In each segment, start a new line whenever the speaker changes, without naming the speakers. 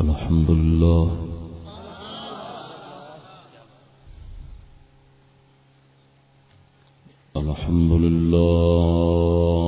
الحمد لله. الحمد لله.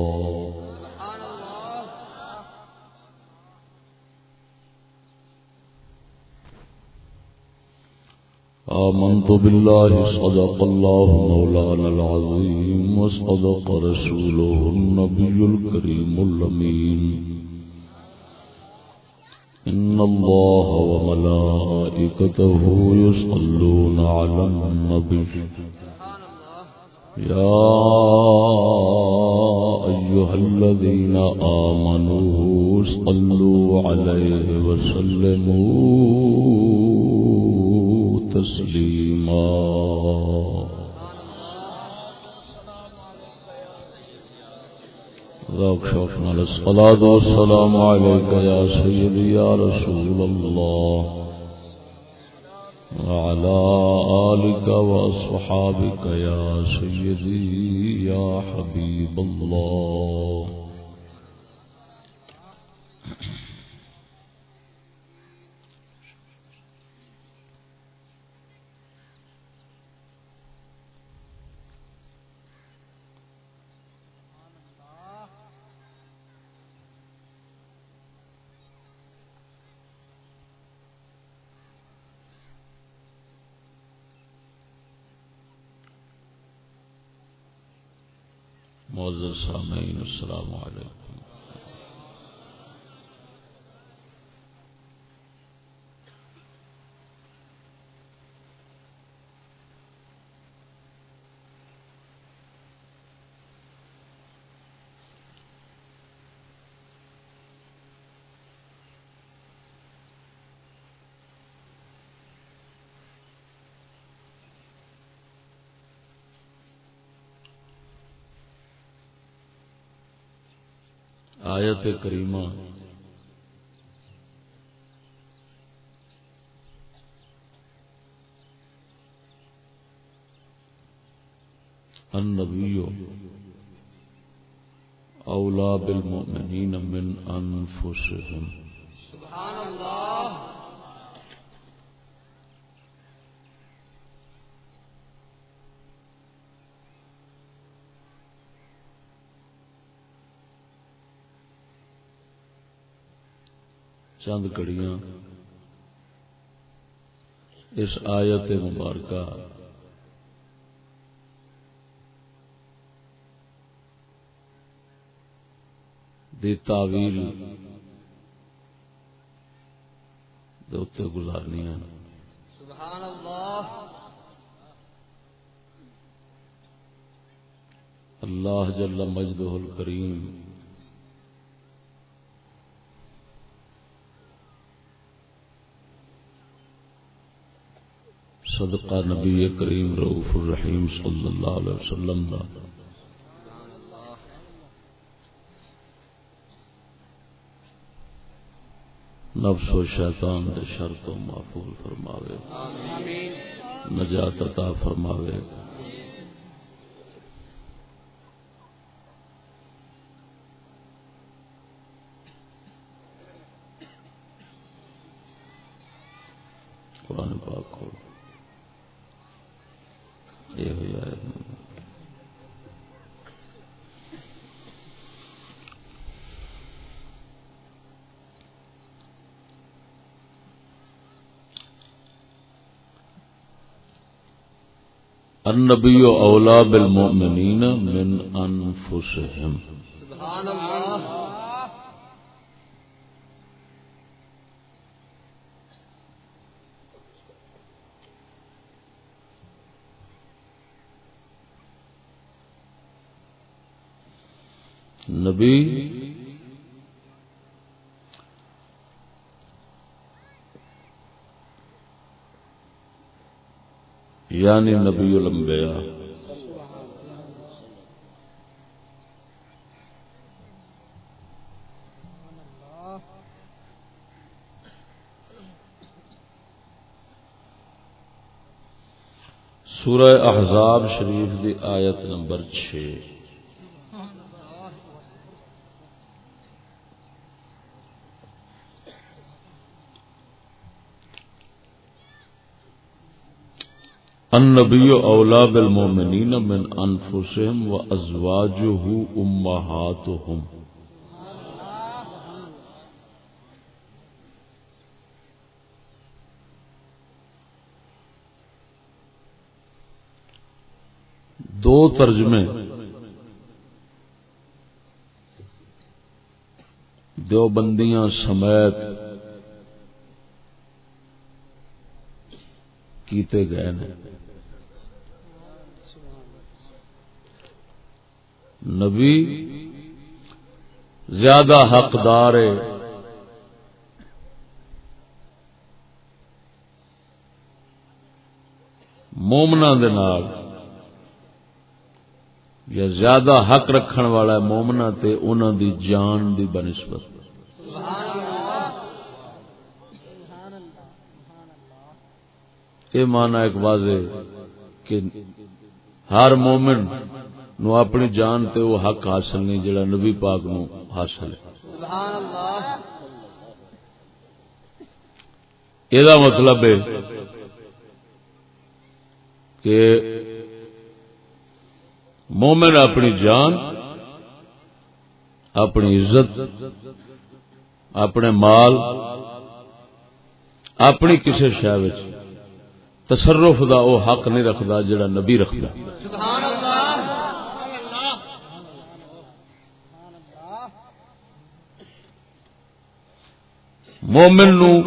آمنت بالله صدق الله مولانا العظيم وصدق رسوله النبي الكريم اللمين إن الله وملائكته يصلون على النبي. يا أيها الذين آمنوا صلوا عليه وسلموا. تسلیما۔ ذوق شوق نال الصلاة والسلام عليك يا سيدي يا رسول الله وعلى آلك وأصحابك يا سيدي يا حبيب الله معذر سامعین السلام علیکم. آیات کریمہ۔ النبی اولا بالمؤمنین من انفسهم سبحان اللہ۔ چند کڑیاں اس آیت مبارکہ۔ دی تعویل دوتے گزارنی ہیں سبحان اللہ اللہ جل مجدہ الکریم۔ صدقہ نبی کریم رعوف الرحیم صلی اللہ علیہ وسلم دا۔ نفس و شیطان دے شر تو محفوظ فرماوے۔ نجات عطا فرماوے۔ النبی اولا بالمؤمنین من انفسهم سبحان اللہ نبی یعنی نبی الانبیاء۔ سورہ احزاب شریف دی آیت نمبر چھ۔ النبی اولا بالمومنین من انفسهم و ازواجه امہاتهم دو ترجمے. دیوبندیاں سمیت کیتے گئے ہیں. نبی زیادہ حقدار ہے۔ مومنا یا زیادہ حق رکھن والا ہے مومنا تے انہوں دی جان دی بنسبت۔ یہ مانا ایک واضح کہ ہر مومن نو اپنی جان تے وہ حق حاصل نہیں جڑا نبی پاک نو حاصل ہے۔ یہ مطلب ہے کہ مومن اپنی جان اپنی عزت اپنے مال اپنی کسی شہر تصرف دا وہ حق نہیں رکھتا جڑا نبی رکھتا مومن نو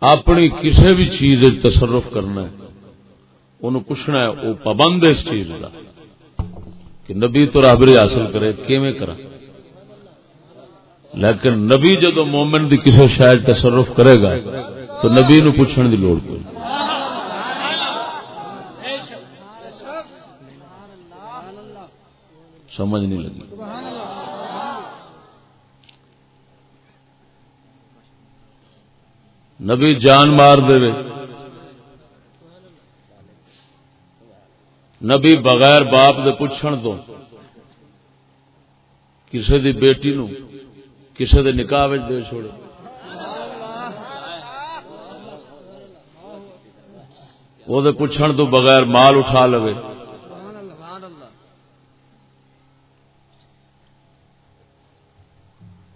اپنی کسی بھی چیز تصرف کرنا ہے، انہوں پوچھنا ہے، وہ پابند ہے اس چیز کا کہ نبی تو رابری حاصل کرے، کیویں کرا؟ لیکن نبی جدو مومن دی کسی شاید تصرف کرے گا، تو نبی نو پوچھنے دی لوڑ کوئی۔ سمجھ نہیں لگی۔ نبی جان مار دے۔ نبی بغیر باپ دے پوچھن تو کسے دی بیٹی نو کسے دے نکاح دے چھوڑے۔ وہ پوچھن تو بغیر مال اٹھا لو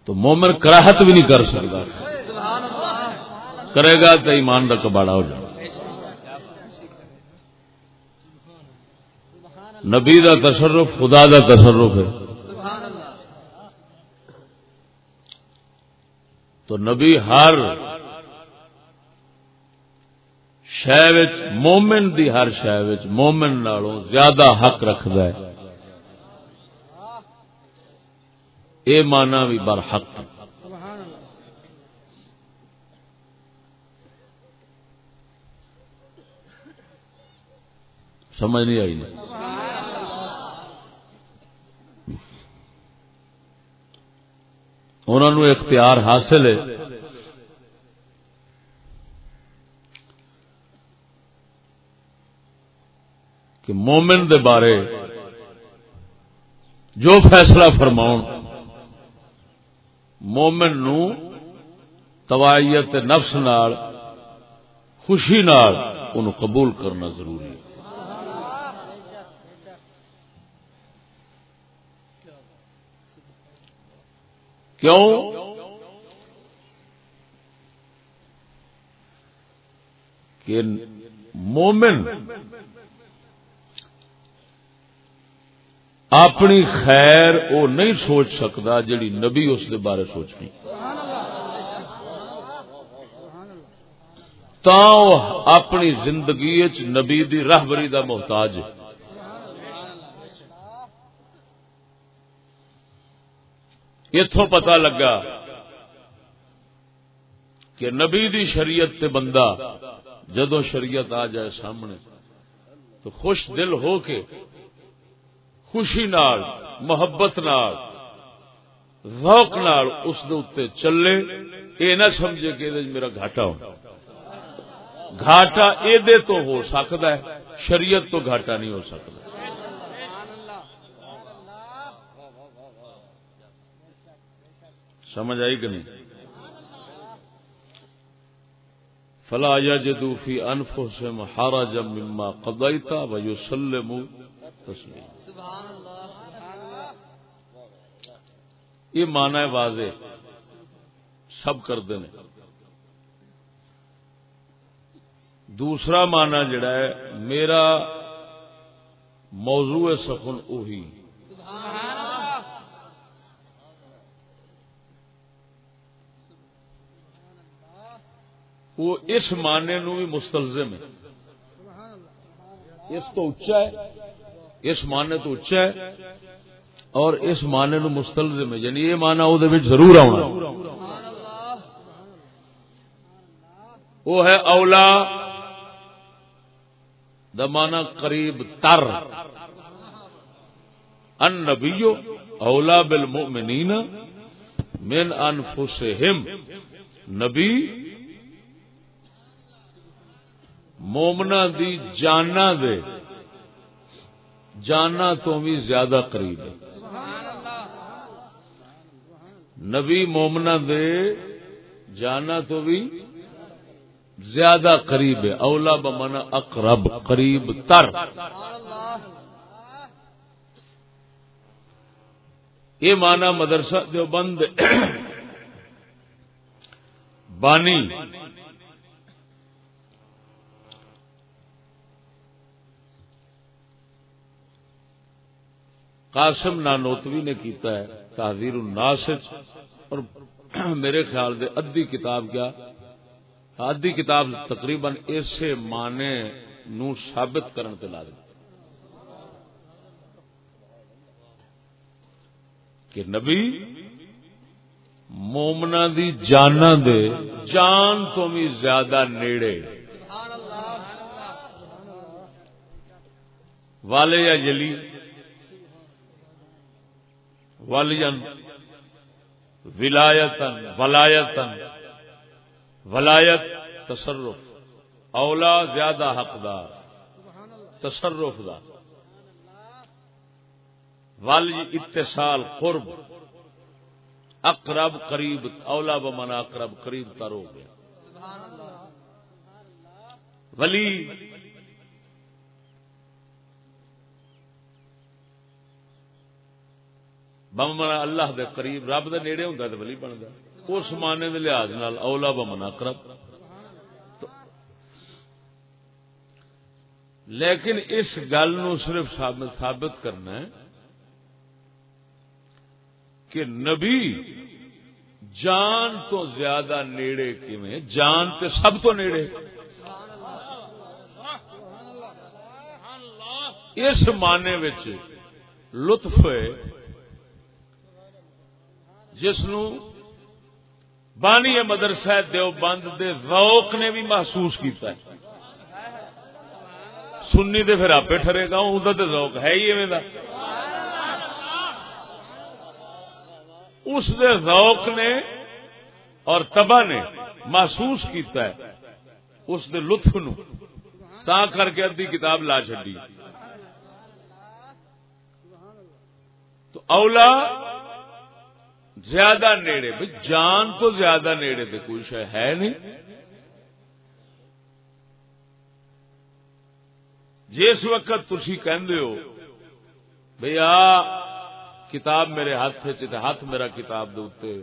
تو مومن کراہت بھی نہیں کر سکتا۔ کرے گا تو ایمان کا کباڑا ہو جائے نبی دا تصرف خدا دا تصرف ہے۔ تو نبی ہر شہ مومن دی ہر شہ مومن نالوں زیادہ حق رکھد یہ مانا بھی بر حق۔ سمجھ نہیں آئی انہوں نے اختیار حاصل ہے۔ کہ مومن دے بارے جو فیصلہ فرماؤ مومن نو توائیت نفس نال، خوشی نال انہوں قبول کرنا ضروری ہے۔ کیوں؟ کہ مومن اپنی خیر وہ نہیں سوچ سکتا جڑی نبی اس دے بارے سوچنی۔ تا اپنی زندگی نبی دی راہبری دا محتاج اتوں پتا لگا کہ نبی دی شریعت تے بندہ جدو شریعت آ جائے سامنے تو خوش دل ہو کے خوشی نال، محبت نال، ذوق نال اس دے چلے۔ یہ نہ سمجھے کہ میرا گھاٹا ہو۔ گھاٹا یہ تو ہو سکتا ہے، شریعت تو گھاٹا نہیں ہو سکتا سمجھ آئی کہ نہیں؟ فلا یجدو فی انفسهم حرجا مما قضیت و یسلموا تسلیما یہ مانا ہے واضح سب کرتے ہیں دوسرا مانا جڑا ہے، میرا موضوع سخن اوہی۔ وہ اس معنی نو بھی مستلزم ہے۔ اس تو اچا ہے۔ اس معنی تو اچا ہے اور اس معنی نو مستلزم ہے۔ یعنی یہ معنی وہ ضرور آنا وہ ہے اولا۔ دمانا قریب تر۔ ان نبیو اولا بالمؤمنین من انفسہم۔ نبی مومنا دی جانا دے جانا تو بھی زیادہ قریب ہے۔ نبی مومنا دے جانا تو بھی زیادہ قریب ہے۔ اولا بمنا اقرب، قریب تر۔ یہ مانا مدرسہ جو بند بانی۔ قاسم نانوتوی نے کیتا ہے تحریر الناس اور میرے خیال دے ادھی کتاب کیا؟ ادھی کتاب تقریباً اسے معنی نو ثابت کرن تے لا کہ نبی مومنا دی جانا دے جان تو بھی زیادہ نیڑے۔ والے یا جلی ولین ولایتن ولایتن ولایت، تصرف، اولا زیادہ حقدار، تصرف دا۔ ولی اتصال، قرب، اقرب قریب، اولا بمنا اقرب قریب تر ہو گیا ولی بمنا اللہ دے قریب، رب دے نیڑے ہوں تو ولی بنتا اس معنی دے لحاظ نال اولا بمنا کرب۔ لیکن اس گل نو صرف ثابت کرنا ہے کہ نبی جان تو زیادہ نیڑے کیویں؟ جان تے سب تو نیڑے۔ اس معنی لطف ہے جس نو بانی مدرسہ دیوبند دے روک نے بھی محسوس کیتا ہے۔ سنی دے پھر آپ ٹھرے گا اندر تو روک ہے ہی ایویں اس دے روک نے اور تبا نے محسوس کیتا ہے۔ اس دے لطف نو۔ تا کر کے ادی کتاب لا چڈی تو اولا زیادہ نیڑے، بھائی جان تو زیادہ نیڑے تو کوئی شہ ہے نہیں۔ جس وقت تھی ہو بھائی آ، کتاب میرے ہاتھ ہاتھ میرا کتاب دے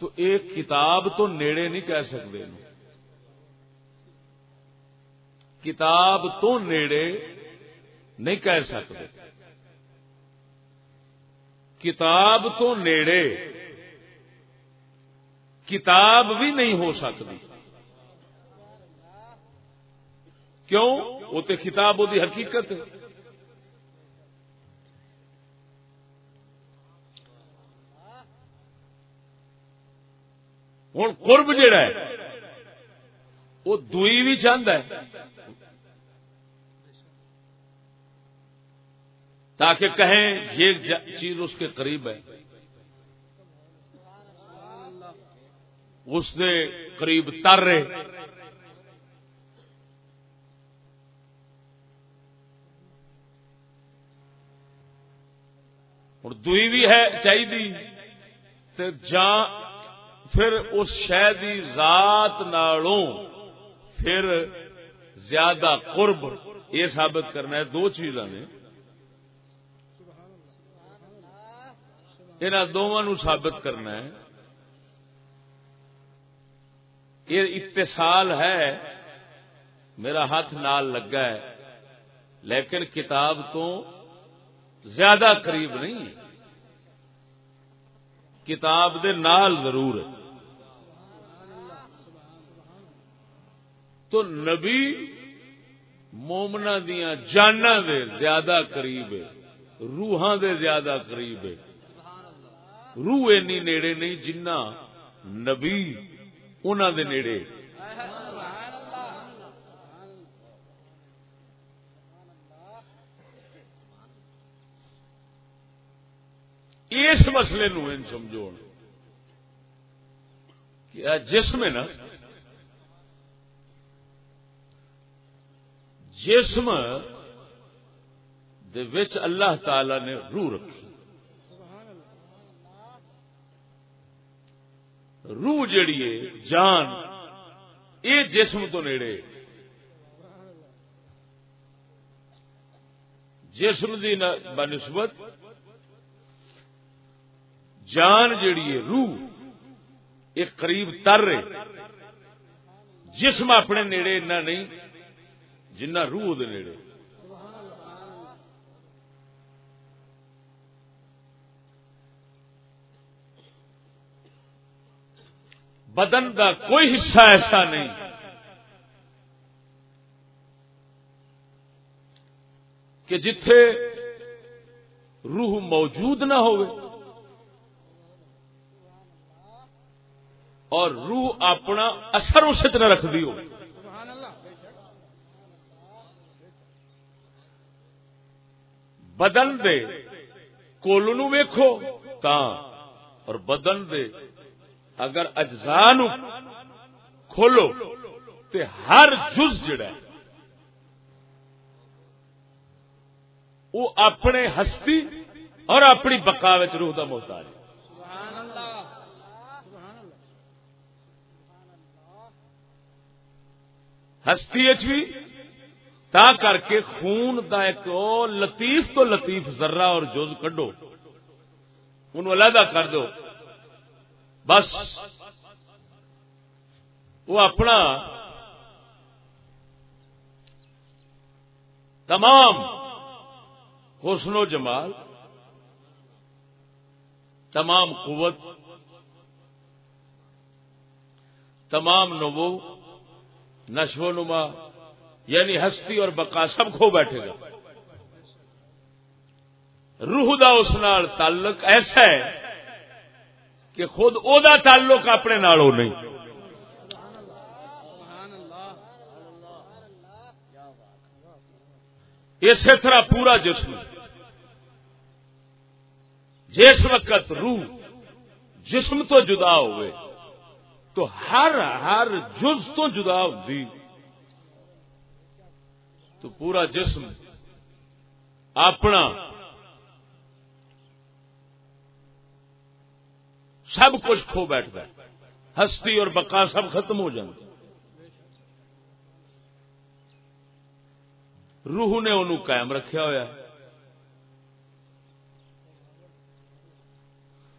تو ایک کتاب تو نیڑے نہیں کہہ سکتے کتاب تو نیڑے نہیں کہہ سکتے کتاب تو نیڑے۔ کتاب بھی نہیں ہو سکتی۔ کیوں؟ وہ تو کتاب وہ حقیقت ہے۔ ہوں قرب جڑا ہے، وہ دئی بھی چاہتا ہے۔ تاکہ کہیں یہ چیز اس کے قریب ہے۔ اس نے قریب تر رہے اور دئی بھی ہے چاہیے جان پھر اس شہ ذات نالوں پھر زیادہ قرب، یہ ثابت کرنا ہے دو چیزاں نے۔ ان دونوں ثابت کرنا ہے۔ یہ اتصال ہے۔ میرا ہاتھ نال لگا ہے۔ لیکن کتاب تو زیادہ قریب نہیں۔ کتاب دے نال ضرور ہے۔ تو نبی مومنا دیا جانا دے زیادہ قریب ہے۔ روحاں دے زیادہ قریب ہے۔ روح اینی نیڑے نہیں، جنہ نبی انہوں دے نیڑے۔ اس مسئلے نو سمجھو۔ کہ جسم ہے نا، جسم دے وچ اللہ تعالی نے روح رکھی۔ روح جیڑی ہے، جان یہ جسم تو نیڑے۔ جسم کی بنسبت جان جیڑی ہے، روح ایک قریب تر رہے جسم اپنے نیڑے اتنا نہیں، جنہ روح دے نیڑے۔ بدن کا کوئی حصہ ایسا نہیں۔ کہ جتھے روح موجود نہ ہو اور روح اپنا اثر اس نہ رکھتی ہو بدن دے کول ویکھو تا اور بدن دے اگر اجزاء کھولو تے ہر جز جڑا ہے، وہ اپنے ہستی اور اپنی بکا روح کا محتاج ہے۔ ہستی بھی تا کر کے خون دا ایک لطیف تو لطیف ذرہ اور جز کڈو ان علیحدہ کر دو۔ بس وہ اپنا تمام حسن و جمال، تمام قوت، تمام نبو، نشو نما یعنی ہستی اور بقا سب کھو بیٹھے گا۔ روح دا اس نال تعلق ایسا ہے کہ خود او دا تعلق اپنے نالوں نہیں۔ اسی طرح پورا جسم۔ جس وقت روح جسم تو جدا ہوئے، تو ہر ہر جز تو جدا ہوتی تو پورا جسم اپنا سب کچھ کھو بیٹھتا ہے۔ ہستی اور بقا سب ختم ہو جاتا روح نے انہوں قائم رکھا ہوا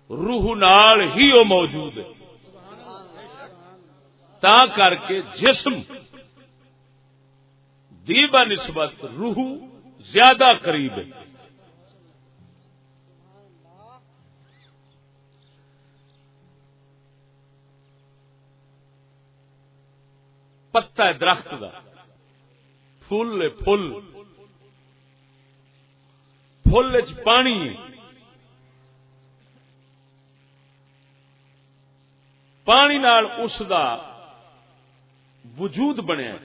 روح نال ہی وہ موجود ہے۔ تا کر کے جسم دیبا نسبت روح زیادہ قریب ہے۔ پتا ہے درخت کا فل فل فل پانی۔ پانی نال اس دا وجود بنیا۔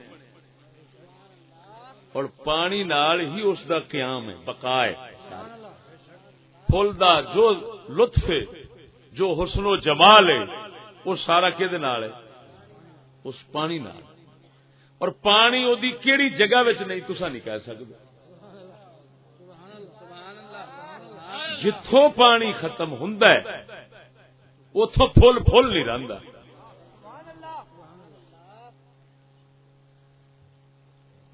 اور پانی نال ہی اس دا قیام ہے، بقا ہے۔ فل دا جو لطف ہے، جو حسن و جمال ہے، وہ سارا کہ اس پانی نال۔ اور پانی وہ کیڑی جگہ وچ نہیں تسا نہیں کہہ سکتے جتوں پانی ختم ہوں اتو فل فل نہیں رہتا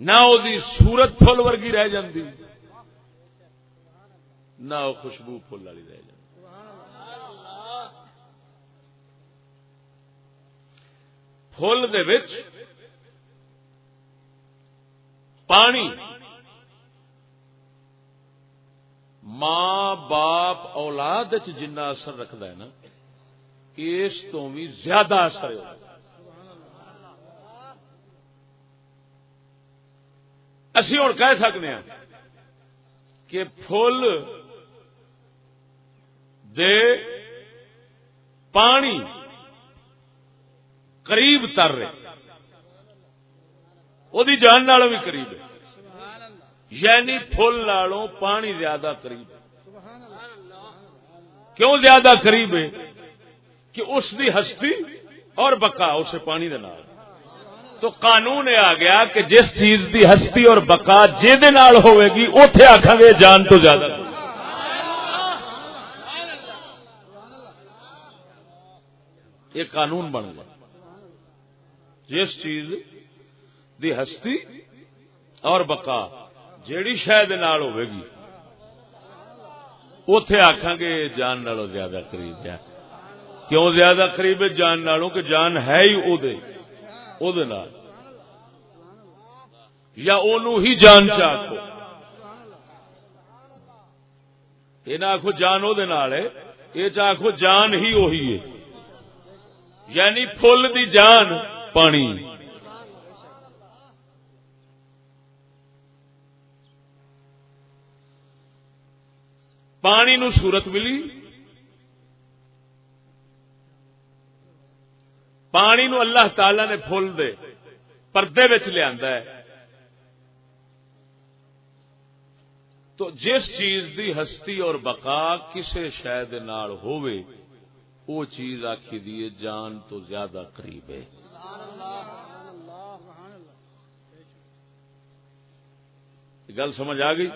نہ وہ سورت فل ورگی رہ جاندی، نہ وہ خوشبو فل والی رہ جاتی فل پانی۔ ماں باپ اولاد جنا اثر رکھد ہے نا، اس تو بھی زیادہ اثر اسی ہوں کہہ سکتے ہیں کہ فل دے پانی قریب تر رہے۔ وہ جان نالوں بھی قریب ہے یعنی فل نالوں پانی زیادہ قریب ہے کیوں زیادہ قریب ہے کہ اس دی ہستی اور بکا اسے پانی دے نال تو قانون آ گیا کہ جس چیز دی ہستی اور بکا جہد ہوئے گی اتے آخا گے جان تو زیادہ یہ قانون بن گیا جس چیز دی ہستی اور بکا جیڑی شاید ہوئے گی۔ اتے آخان گے جان نالوں زیادہ قریب ہے۔ کیوں زیادہ قریب ہے؟ جان نالوں کہ جان ہے ہی او دے او دے نال۔ یا اونو ہی جان چاہو یہ نہ آخو جان وہ یہ چاہو جان ہی وہی ہے۔ یعنی فل دی جان پانی۔ پانی نو صورت ملی۔ پانی نو اللہ تعالی نے فل دے۔ پردے لیا تو جس چیز دی ہستی اور بقا کسی شاید وہ چیز آخی دیے جان تو زیادہ قریب ہے۔ گل سمجھ آ گئی؟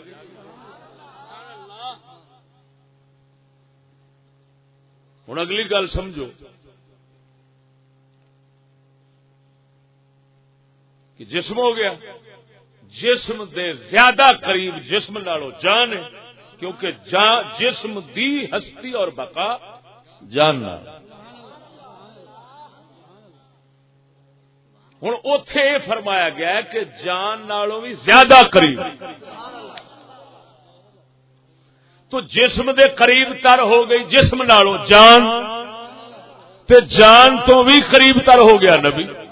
ہوں اگلی گل سمجھو۔ کہ جسم ہو گیا۔ جسم دے زیادہ قریب جسم نالو جان ہے، کیونکہ جسم دی ہستی اور بقا جاننا ہوں اتے یہ فرمایا گیا کہ جان نالوں بھی زیادہ قریب۔ تو جسم دے قریب تر ہو گئی، جسم نالوں جان۔ تے جان تو بھی قریب تر ہو گیا نبی۔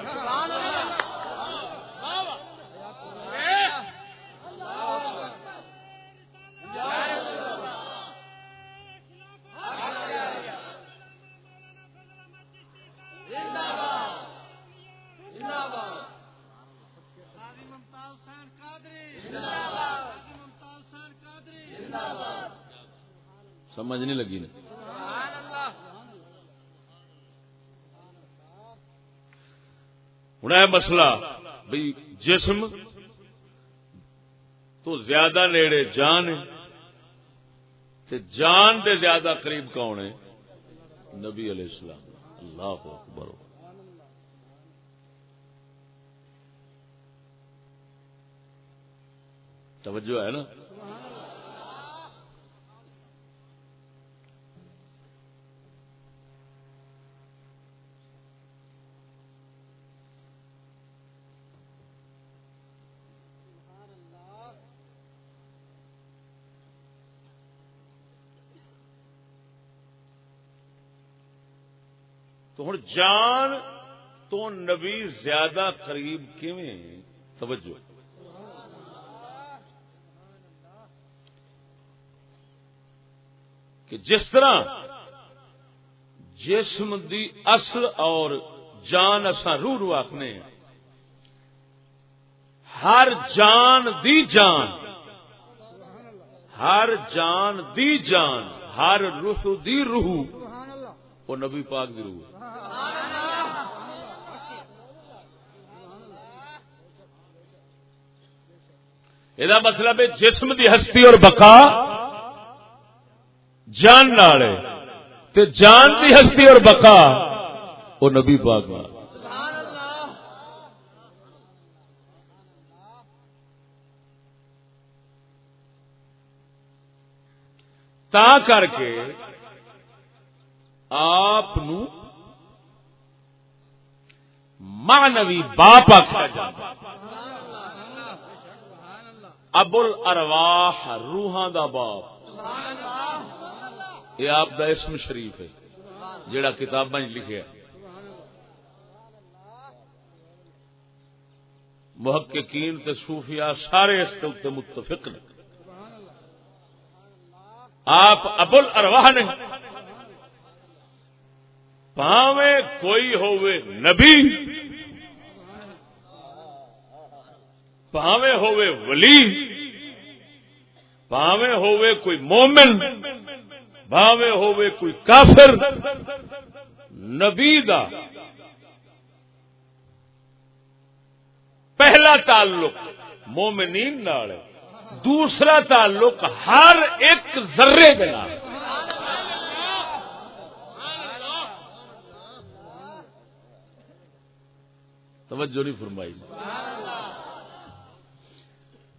نہیں لگی نا۔ ہوں مسئلہ بھائی جسم تو زیادہ نیڑے جان تے جان دے زیادہ قریب کون ہے؟ نبی علیہ السلام۔ اللہ اکبر۔ توجہ ہے نا تو ہوں جان تو نبی زیادہ قریب کیویں؟ توجہ۔ کہ جس طرح جسم دی اصل اور جان اصا روح رو آخنے ہر جان دی جان، ہر جان دی جان، ہر روح دی روح، وہ نبی پاک دی روح یہ مطلب ہے جسم دی ہستی اور بقا جان تے جان دی ہستی اور بقا وہ نبی پاک تا کر کے آپ مانوی باپ آخر جاتا ابل ارواح روحان دا باپ۔ یہ آپ دا اسم شریف ہے جڑا کتاب لکھے محققین تے صوفیاء سارے اس کے متفق نے۔ آپ ابل ارواہ نے پاوے کوئی ہوئے نبی پاوے ہوئے ولی۔ پاوے ہوئے کوئی مومن بھاوے ہوئے کوئی کافر۔ نبی دا پہلا تعلق مومنین نال دوسرا تعلق ہر ایک ذرے کے توجہ نہیں فرمائی۔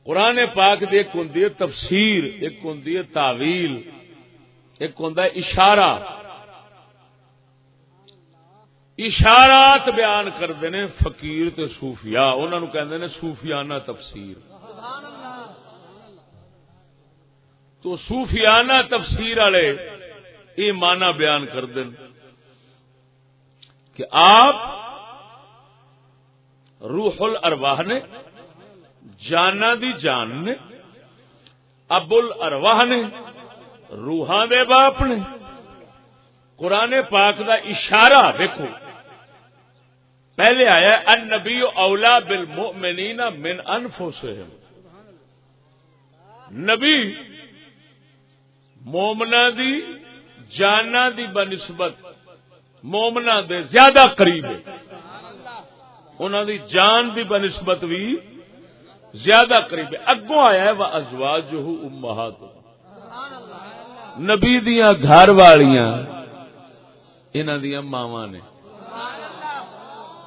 قرآن پاک دی ایک ہوں تفسیر، ایک ہوں تعویل، ایک ہوں اشارہ۔ اشارات بیان کرتے ہیں فقیر تے صوفیاء انہوں نے کہتے ہیں صوفیانہ تفسیر۔ تو صوفیانہ تفسیر والے یہ مانا بیان کر دیں کہ آپ روح الارواح نے جانا دی جان نے ابل ارواہ نے، روحاں دے باپ نے۔ قرآن پاک دا اشارہ دیکھو پہلے آیا ان نبی اولا بل من انفسہم۔ نبی مومنا دی جانا دی بنسبت مومنا دے زیادہ قریب ہے۔ انہوں دی جان دی بنسبت بھی زیادہ قریب ہے۔ اگوں آیا ہے وہ ازواج امہات نبی دیا گھر والیاں انہوں دیا ماوا نے۔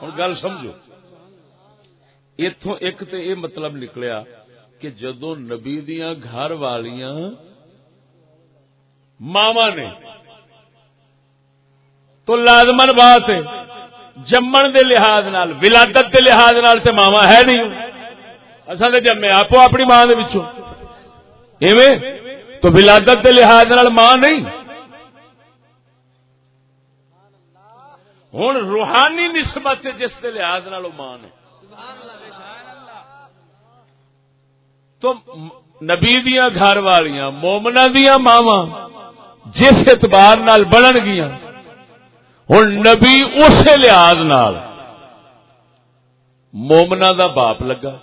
ہوں گل سمجھو۔ اتوں ایک تو یہ مطلب نکلیا کہ جدو نبی دیا گھر والیاں ماوا نے، تو لازمن بات ہے، جمن دے لحاظ نال، ولادت دے لحاظ نال تے ماوا ہے نہیں۔ اصل جمے آپ اپنی ماں ایویں؟ تو ولادت کے لحاظ ماں نہیں۔ ہوں روحانی نسبت جس کے لحاظ ماں نے۔ تو نبی دیا گھر والیاں مومنا دیا ماوا جس اعتبار نال گیا ہوں نبی اس لحاظ مومنا دا باپ لگا۔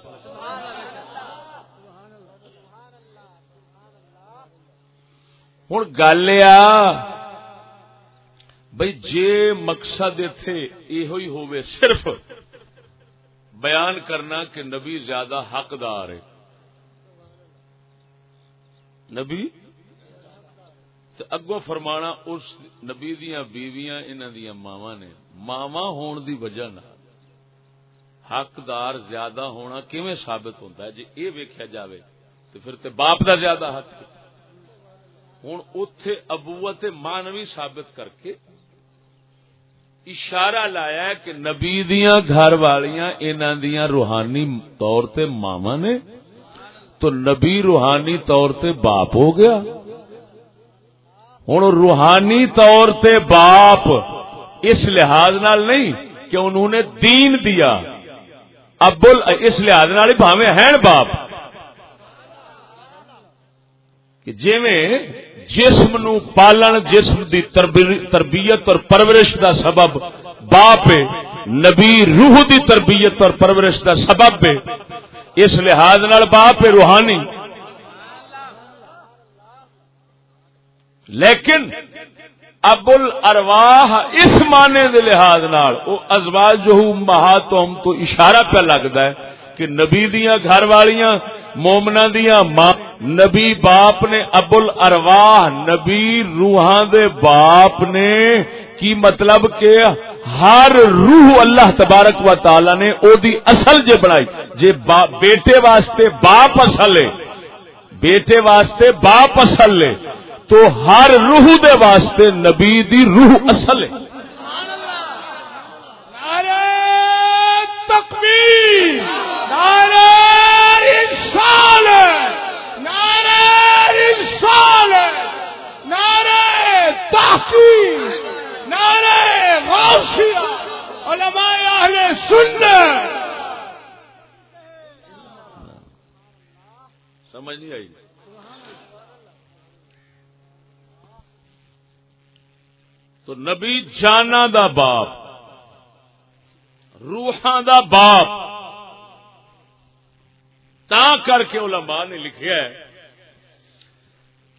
ہوں گل بھائی جے مقصد اتے یہ ہوئے صرف بیان کرنا کہ نبی زیادہ حقدار ہے نبی تو اگوں فرمانا اس نبی دیا بیویاں انہوں دیا ماوا نے ماوا ہون دی وجہ نہ حقدار زیادہ ہونا کیویں ثابت ہوتا ہے جی یہ ویکیا جاوے تو پھر تے باپ دا زیادہ حق ہے ہوں اتے ابوت مانوی ثابت کر کے اشارہ لایا کہ نبی دیا گھر والیاں انہوں دیا روحانی طور تے ماما نے تو نبی روحانی طور تے باپ ہو گیا۔ ہوں روحانی طور تے باپ اس لحاظ نال نہیں کہ انہوں نے دین دیا۔ ابل اس لحاظ نال بھاوے ہیں باپ۔ کہ جی جسم نو پالن، جسم دی تربیت اور پرورش دا سبب باپ نبی روح دی تربیت اور پرورش دا سبب اس لحاظ نال باپ روحانی۔ لیکن ابل ارواہ اس معنی دے لحاظ نال او ازواج جو مہا تو ہم تو اشارہ پہ لگتا ہے کہ نبی دیا گھر والیاں مومنا دیا ماں، نبی باپ نے ابل ارواہ نبی روحان دے باپ نے کی مطلب کہ ہر روح اللہ تبارک و تعالی نے او دی اصل جے بنائی، جے بیٹے واسطے باپ اصل ہے بیٹے واسطے باپ اصل ہے تو ہر روح دے واسطے نبی دی روح اصل ہے
تکبیر! انسان نعرہ انسان نعرہ تحقیق، نعرہ غوثیہ علماء اہل سنت۔
سمجھ نہیں آئی۔ تو نبی جانا دا باپ، روحاں دا باپ تا کر کے علماء نے لکھا ہے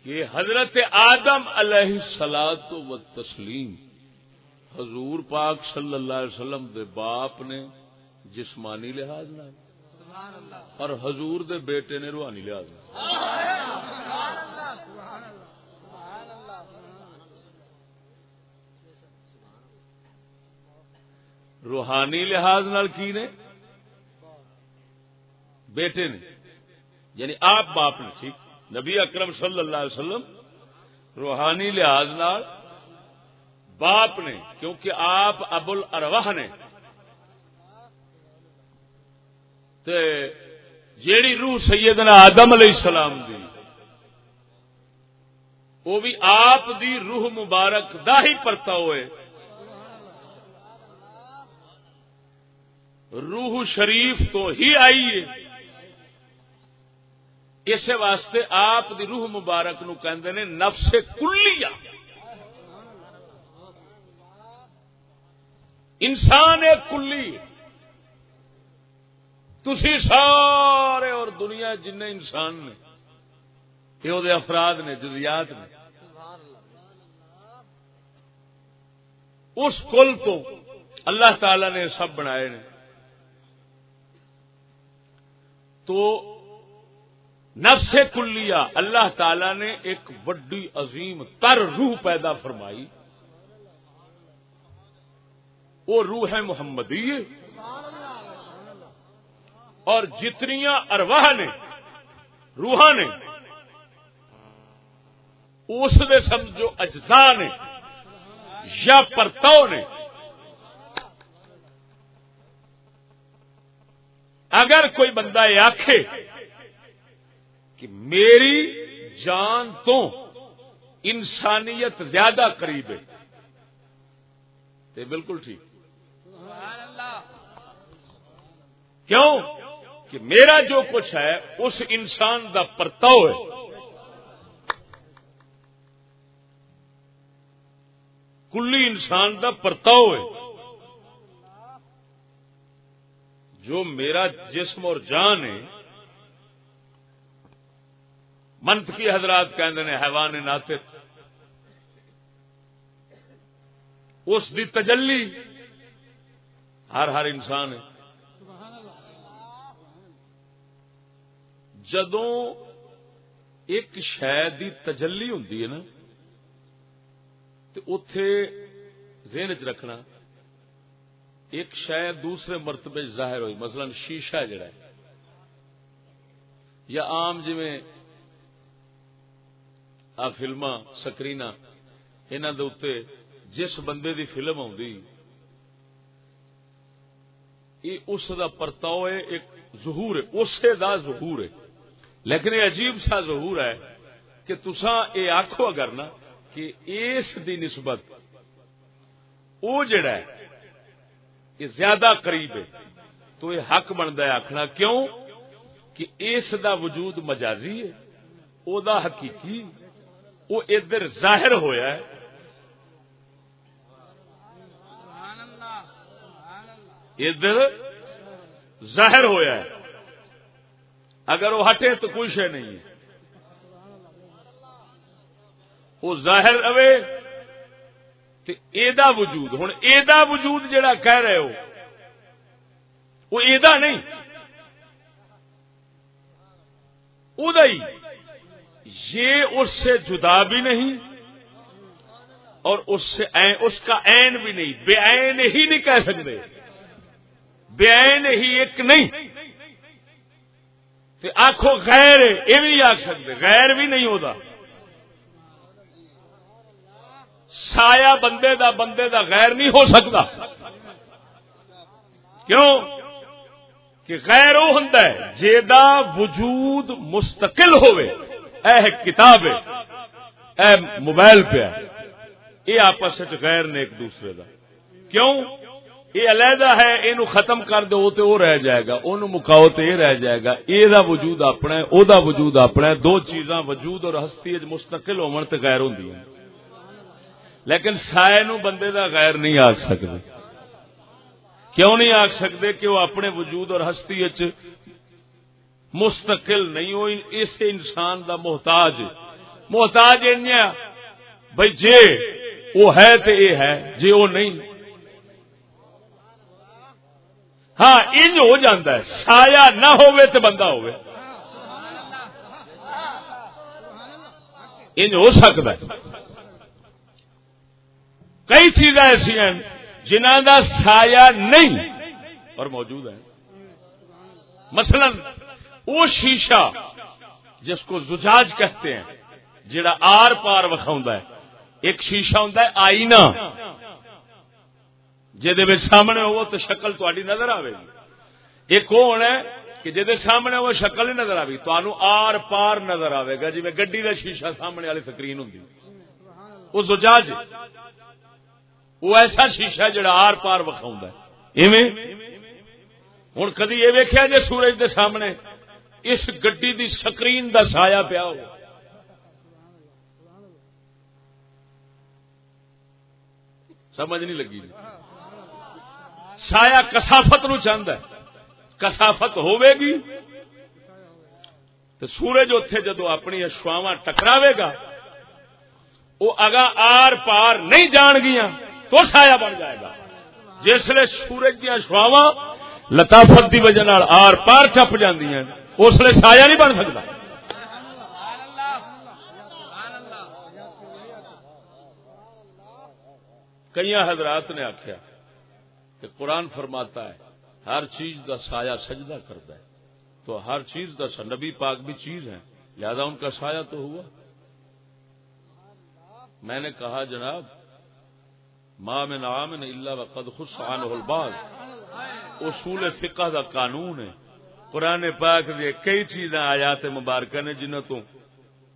کہ حضرت آدم علیہ سلاد و تسلیم حضور پاک صلی اللہ علیہ وسلم دے باپ نے جسمانی لحاظ نہ اور حضور دے بیٹے نے روحانی لحاظ روحانی لحاظ نال کی نے؟ بیٹے نے یعنی آپ باپ نے، ٹھیک؟ نبی اکرم صلی اللہ علیہ وسلم روحانی لحاظ نال باپ نے، کیونکہ آپ ابل ارواہ نے، تے جیڑی روح سیدنا آدم علیہ السلام دی، وہ بھی آپ دی روح مبارک دا ہی پرتا ہوئے۔ روح شریف تو ہی آئی ہے۔ اس واسطے آپ دی روح مبارک نو کہندے نے نفس کلیا انسان ایک کلی۔ تھی سارے اور دنیا جن انسان نے، یہ افراد نے، جزیات نے۔ اس کل تو اللہ تعالی نے سب بنائے نے۔ تو نفس کلیا اللہ تعالی نے ایک وڈی عظیم تر روح پیدا فرمائی۔ وہ روح ہے۔ محمدی اور جتنی ارواہ نے روح نے، اس نے سمجھو اجزا نے، یا پرتو نے۔ اگر کوئی بندہ یہ آخے کہ میری جان تو انسانیت زیادہ قریب ہے۔ تو بالکل ٹھیک۔ کیوں؟ کہ میرا جو کچھ ہے، اس انسان دا پرتاؤ ہے۔ کلی انسان دا پرتاؤ ہے۔ جو میرا جسم اور جان ہے منت کی حضرات کہ حیوان ناطق اس دی تجلی ہر ہر انسان ہے۔ جدوں ایک شہ دی تجلی ہوں نا تو اتے ذہن چ رکھنا، ایک شاید دوسرے مرتبے ظاہر ہوئی، مثلا شیشہ جڑا ہے، یا عام جی آ فلم سکرین انہوں جس بندے دی فلم اس دا پرتاؤ ہے ایک ظہور ہے اسے دا ظہور ہے لیکن یہ عجیب سا ظہور ہے کہ تسا یہ آخو اگر نا کہ اس دی نسبت وہ جڑا ہے یہ زیادہ قریب ہے تو یہ حق بنتا ہے آخنا کیوں کہ اس دا وجود مجازی ہے او دا حقیقی وہ ادھر ظاہر ہویا ہے۔ ادھر ظاہر ہویا ہے۔ اگر وہ ہٹے تو کوئی شے نہیں ہے۔ وہ ظاہر رہے تو ایدا وجود ہوں ایدا وجود جڑا کہہ رہے ہو، وہ ایدا نہیں۔ ادائی یہ اس سے جدا بھی نہیں اور اس سے اس کا این بھی نہیں۔ بے این ہی نہیں کہہ سکتے۔ بے این ہی ایک نہیں۔ آخو غیر، یہ بھی نہیں آخ سکتے۔ غیر بھی نہیں ہوتا۔ سایا بندے دا بندے دا غیر نہیں ہو سکتا۔ کیوں؟ کہ غیر وہ ہوں جا وجود مستقل ہوئے۔ اے کتاب ہے، اے موبائل پہ یہ آپس غیر نے ایک دوسرے دا۔ کیوں؟ یہ علیحدہ ہے یہ ختم کر دو تو وہ رہ جائے گا۔ ان مکاؤ تو یہ رہ جائے گا۔ یہ وجود اپنا او دا وجود اپنا دو چیزاں وجود اور ہستی مستقل ہون تو غیر ہوں لیکن سائے نو بندے دا غیر نہیں آخ سکتے کیوں نہیں آخ سکتے کہ وہ اپنے وجود اور ہستی مستقل نہیں ہو اس انسان دا محتاج محتاج بھائی جے وہ ہے تو یہ ہے، جے وہ نہیں۔ ہاں انج ہو جاتا ہے، سایہ نہ ہوئے تو بندہ ہوئے انج ہو سکتا ہے۔ کئی چیزیں ایسی ہیں جنہ کا سایہ نہیں اور موجود ہے مثلا وہ شیشہ جس کو زجاج کہتے ہیں جڑا آر پار وکھاؤں ہے۔ ایک شیشہ ہوں آئینہ۔ جہد سامنے ہو تو شکل تاری نظر آئے گی۔ ایک وہ ہونا ہے کہ جہد سامنے وہ شکل نہیں نظر آئی تو آر پار نظر آئے گا جی گڈی کا شیشہ سامنے والی سکرین ہوں وہ زجاج۔ وہ ایسا شیشہ جڑا آر پار وکھاؤں ہوں کدی یہ ویکیا جی سورج دے سامنے؟ اس گڈی دی سکرین دا سایہ پیا ہو۔ سمجھ نہیں لگی۔ سایہ کسافت نو چاہتا ہے۔ کسافت ہوے گی۔ تو سورج اتے جدو اپنی اشواوا ٹکراوے گا وہ اگا آر پار نہیں جان گیا تو سایہ بن جائے گا۔ جسے سورج دیا اشواوا لطافت کی وجہ آر پار ٹپ جی اس لیے سایہ نہیں بن سکتا۔ کئی حضرات نے آخیا کہ قرآن فرماتا ہے، ہر چیز کا سایہ سجدہ کرتا ہے۔ تو ہر چیز کا نبی پاک بھی چیز ہے لہذا ان کا سایہ تو ہوا۔ میں نے کہا، جناب ماں میں نام اللہ وقد خود الباغ۔ اصول فقہ کا قانون ہے۔ قرآن پاک دے کئی چیزاں آیات مبارکہ نے جنہوں تو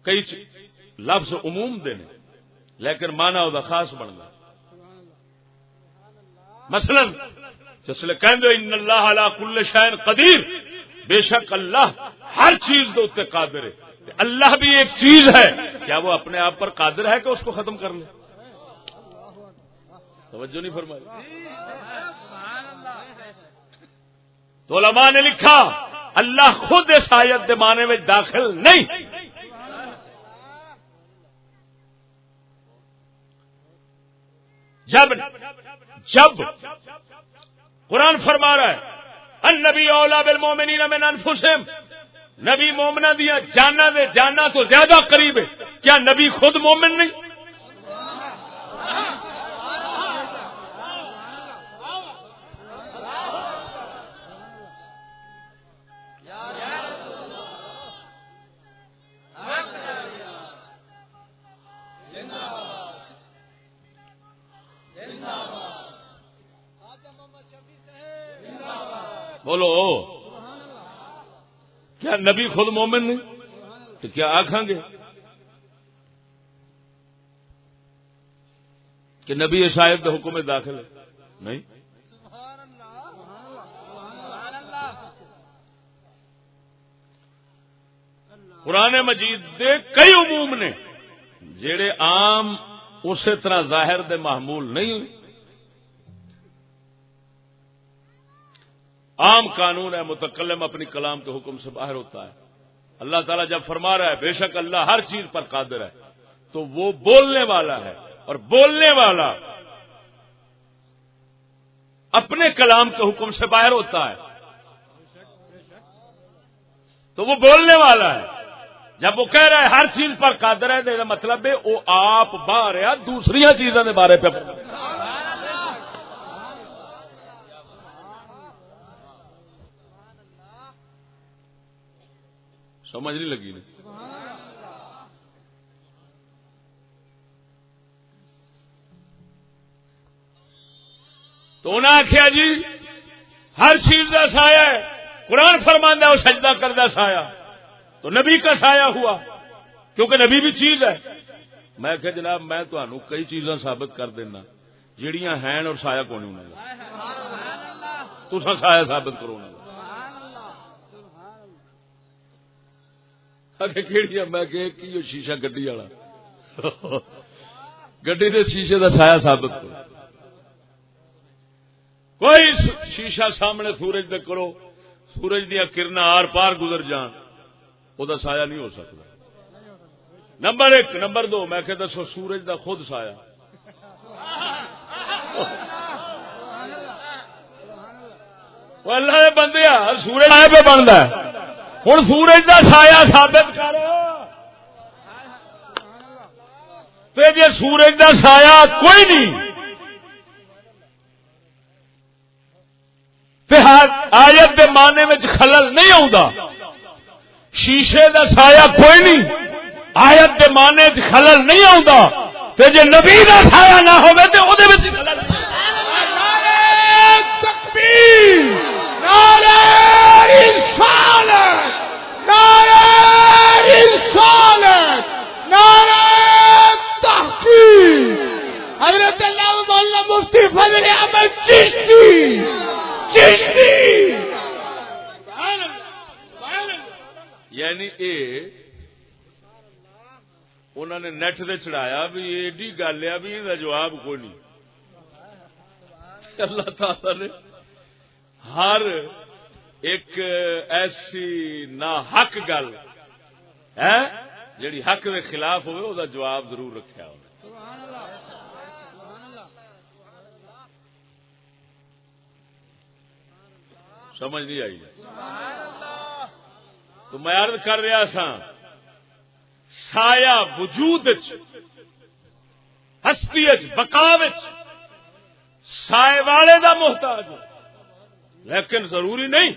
کئی لفظ عموم دینے لیکن مانا وہ خاص بن گیا۔ مثلا جسل ان اللہ علا کل شائن قدیر بے شک اللہ ہر چیز کے اتنے قادر ہے۔ اللہ بھی ایک چیز ہے۔ کیا وہ اپنے آپ پر قادر ہے کہ اس کو ختم کر لے؟ توجہ نہیں فرمائی۔ تو علماء نے لکھا، اللہ خود اس آیت کے معنی میں داخل نہیں۔ جب جب قرآن فرما رہا ہے ان نبی اولا بل مومنی من انفسم نبی مومنا دیا، جانا دے، جانا تو زیادہ قریب ہے۔ کیا نبی خود مومن نہیں؟ بولو. کیا نبی خود مومن نہیں؟ تو کیا آخان گے؟ کہ نبی شاید حکم داخل ہے؟ نہیں. قرآن مجید دے کئی عموم نے جڑے عام اسی طرح ظاہر دے محمول نہیں ہوئی عام قانون ہے، متکلم اپنی کلام کے حکم سے باہر ہوتا ہے۔ اللہ تعالیٰ جب فرما رہا ہے، بے شک اللہ ہر چیز پر قادر ہے، تو وہ بولنے والا ہے۔ اور بولنے والا اپنے کلام کے حکم سے باہر ہوتا ہے۔ تو وہ بولنے والا ہے۔ جب وہ کہہ رہا ہے، ہر چیز پر قادر ہے مطلب ہے، وہ آپ باہر ہے دوسری چیزوں کے بارے پہ۔ سمجھ نہیں لگی نہیں تو انہیں آخیا جی ہر چیز کا سایہ ہے قرآن فرماندہ وہ سجدہ کردہ سایہ۔ تو نبی کا سایہ ہوا کیونکہ نبی بھی چیز ہے۔ میں کہ جناب میں تمہوں کئی چیزاں ثابت کر دینا جڑیاں ہیں اور سایہ کون انہوں تو سایہ ثابت کرو کہڑی میں کہ شیشہ گڈی والا؟ گڈی کے شیشے کا سایہ ثابت کرو کوئی شیشہ سامنے سورج دے کرو، سورج دیا کرنا آر پار گزر جان وہ سایہ نہیں ہو سکتا۔ نمبر ایک، نمبر دو، میں کہ دسو سورج دا خود سایہ۔ اللہ۔ بندے سورج پہ بنتا ہے۔ ہوں سورج دا سایہ ثابت کر۔ جی سورج دا سایہ کوئی نہیں۔ آیت کے معنی میں خلل نہیں آتا شیشے دا سایہ کوئی نہیں۔ آیت کے معنی چ خلل نہیں آتا جی نبی دا سایہ نہ ہو
حضرت اللہ مولانا مفتی فضل احمد چشتی چشتی۔
یعنی اے، انہوں نے نیٹ سے چڑھایا بھی ایڈی گل ہے بھی یہ جواب کوئی نہیں۔ اللہ تعالی نے ہر ایک ایسی نہ حق گل، ہے؟ جیڑی حق کے خلاف ہوئے وہ جواب ضرور رکھا انہیں سمجھ نہیں آئی۔ تو میں عرض کر رہا سا سایا وجود ہستی بکا سائے والے دا محتاج لیکن ضروری نہیں۔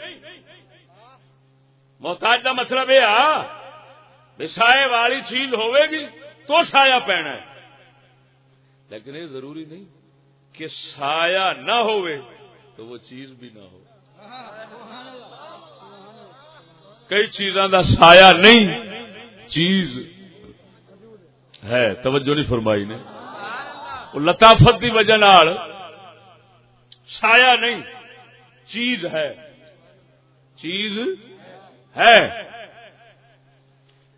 محتاج دا مطلب یہ سائے والی چیز ہوے گی تو سایہ پینا ہے۔ لیکن یہ ضروری نہیں کہ سایہ نہ ہوئے تو وہ چیز بھی نہ ہو۔ کئی چیزاں دا سایہ نہیں، چیز ہے۔ توجہ نہیں فرمائی نے۔ لطافت کی وجہ سایہ نہیں۔ چیز ہے۔ چیز ہے۔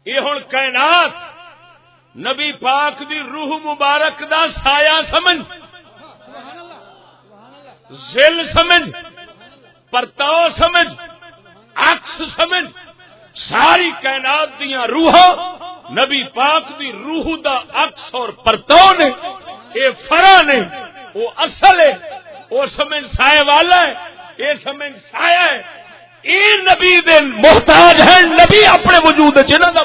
یہ ہوں کائنات نبی پاک دی روح مبارک دا سایہ سمجھ۔ زل سمجھ پرتاؤ سمجھ اکس سمجھ۔ ساری کائنات دیا روح نبی پاک دی روح دا اکس اور پرتاؤ نے۔ یہ فرا نے، وہ اصل ہے، وہ سمجھ سائے والا ہے۔ یہ سمجھ سایہ ہے۔ یہ نبی دے محتاج ہے نبی اپنے وجود جنہ کا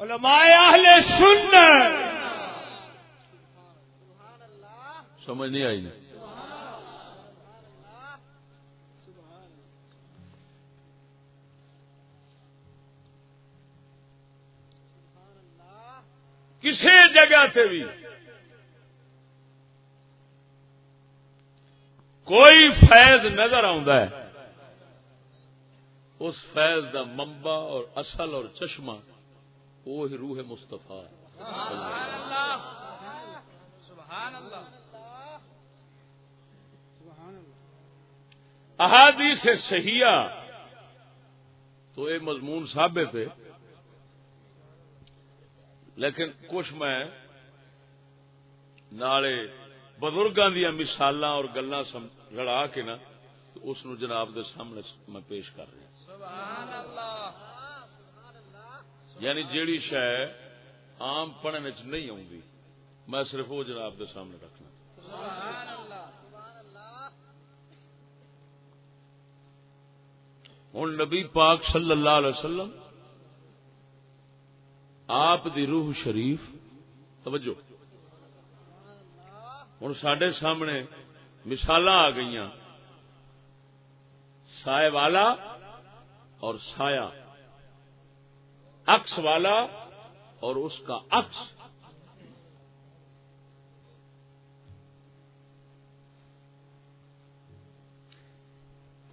علماء اہل سنت
سمجھ نہیں آئی کسی جگہ تے بھی کوئی فیض نظر ہے، اس فیض دا منبع اور اصل اور چشمہ وہ روح مستفا احادی سے صحیح تو یہ مضمون ثابت ہے۔ لیکن کچھ میں نالے بزرگوں دیا مثال اور گلا لڑا کے نا اس جناب دے سامنے میں پیش کر رہا یعنی جیڑی شہ عام پڑھنے چ نہیں آؤں میں صرف وہ جناب دے سامنے رکھنا۔ ہوں نبی پاک صلی اللہ علیہ وسلم، آپ دی روح شریف، توجہ، ہوں سڈے سامنے مثال آ گئی سائے والا اور سایہ اکس والا اور اس کا اکس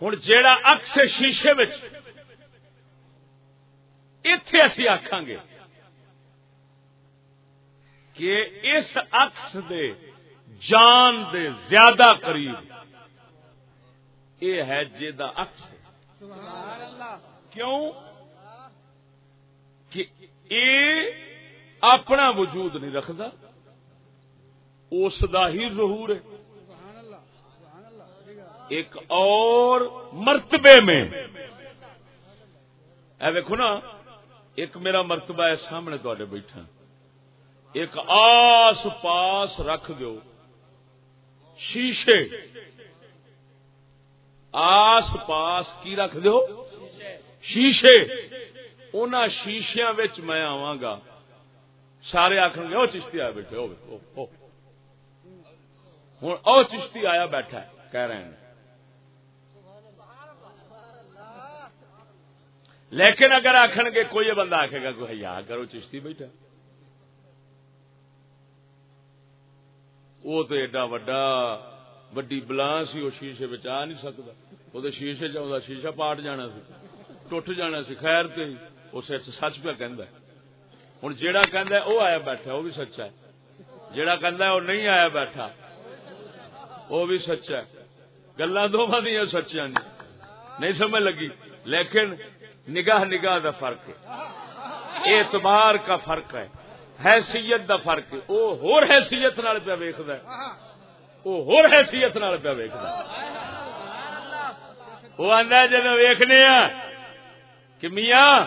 ہوں جیڑا اکس شیشے اتے اسی آخان گے کہ اس اکس دے جان دے زیادہ قریب یہ ہے اکس کیوں؟ کہ یہ اپنا وجود نہیں رکھتا اس کا ہی ظہور ہے۔ ایک اور مرتبے میں۔ اے دیکھو نا، ایک میرا مرتبہ ہے سامنے تے بیٹھا ایک آس پاس رکھ دو شیشے۔ آس پاس کی رکھ دو شیشے۔ ان شیشیا میں آوا گا۔ سارے آخ گے وہ چشتی آیا بیٹھے ہوں او چشتی آیا بیٹھا کہہ رہے ہیں۔ لیکن اگر آخر گے کوئی بندہ آخے گا کوئی یا کرو چشتی بیٹھا۔ وہ تو ایڈا وڈا، وڈی بلان سی، وہ شیشے بچ آ نہیں سکتا۔ وہ تو شیشے چاہتا شیشہ پاٹ جانا سی، ٹوٹ جانا سی، خیر تے اس سچ پہ کہ ہوں جیڑا کہ وہ آیا بیٹھا، وہ بھی سچا ہے۔ جیڑا کہ وہ نہیں آیا بیٹھا۔ وہ بھی سچا ہے۔ گلا دونوں دیا سچیاں نہیں سمجھ لگی۔ لیکن نگاہ نگاہ دا فرق ہے۔ اعتبار کا فرق ہے۔ حیثیت دا فرق ہے۔ وہ ہور حیثیت نال پیا ویکد وہ ہور حیثیت نال پیا ویکد وہ آدھا جب ویخنے کہ میاں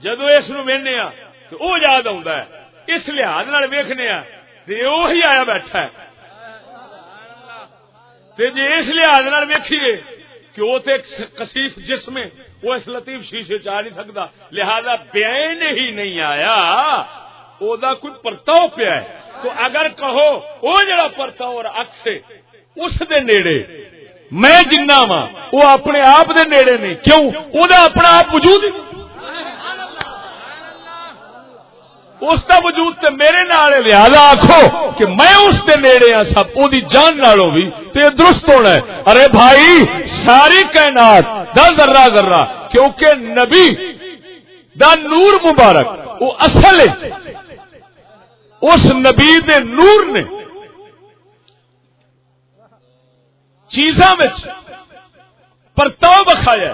جدو اس نو وہنے تو وہ یاد آ اس لحاظ ویخنے وہی آیا بیٹھا ہے۔ جی اس لحاظ ویکھیے کہ وہ تو کسیف جسم ہے۔ وہ اس لطیف شیشے چاہ نہیں سکتا۔ لہذا بین ہی نہیں آیا او دا کوئی پرتاؤ پیا ہے۔ تو اگر کہو، وہ جڑا پرتاؤ اور اکس اس دے نیڑے۔ میں جنہ وا وہ اپنے آپ دے نیڑے نہیں۔ کیوں؟ وہ اپنا آپ وجود اس کا وجود تے میرے نال لہذا آخو کہ میں اس کے نیڑے ہاں سب وہ جان نالوں بھی تو یہ درست ہونا ہے۔ ارے بھائی، ساری کائنات، دا ذرہ ذرہ، کیونکہ نبی دا نور مبارک وہ اصل ہے۔ اس نبی دے نور نے چیزاں پرتاؤ بخایا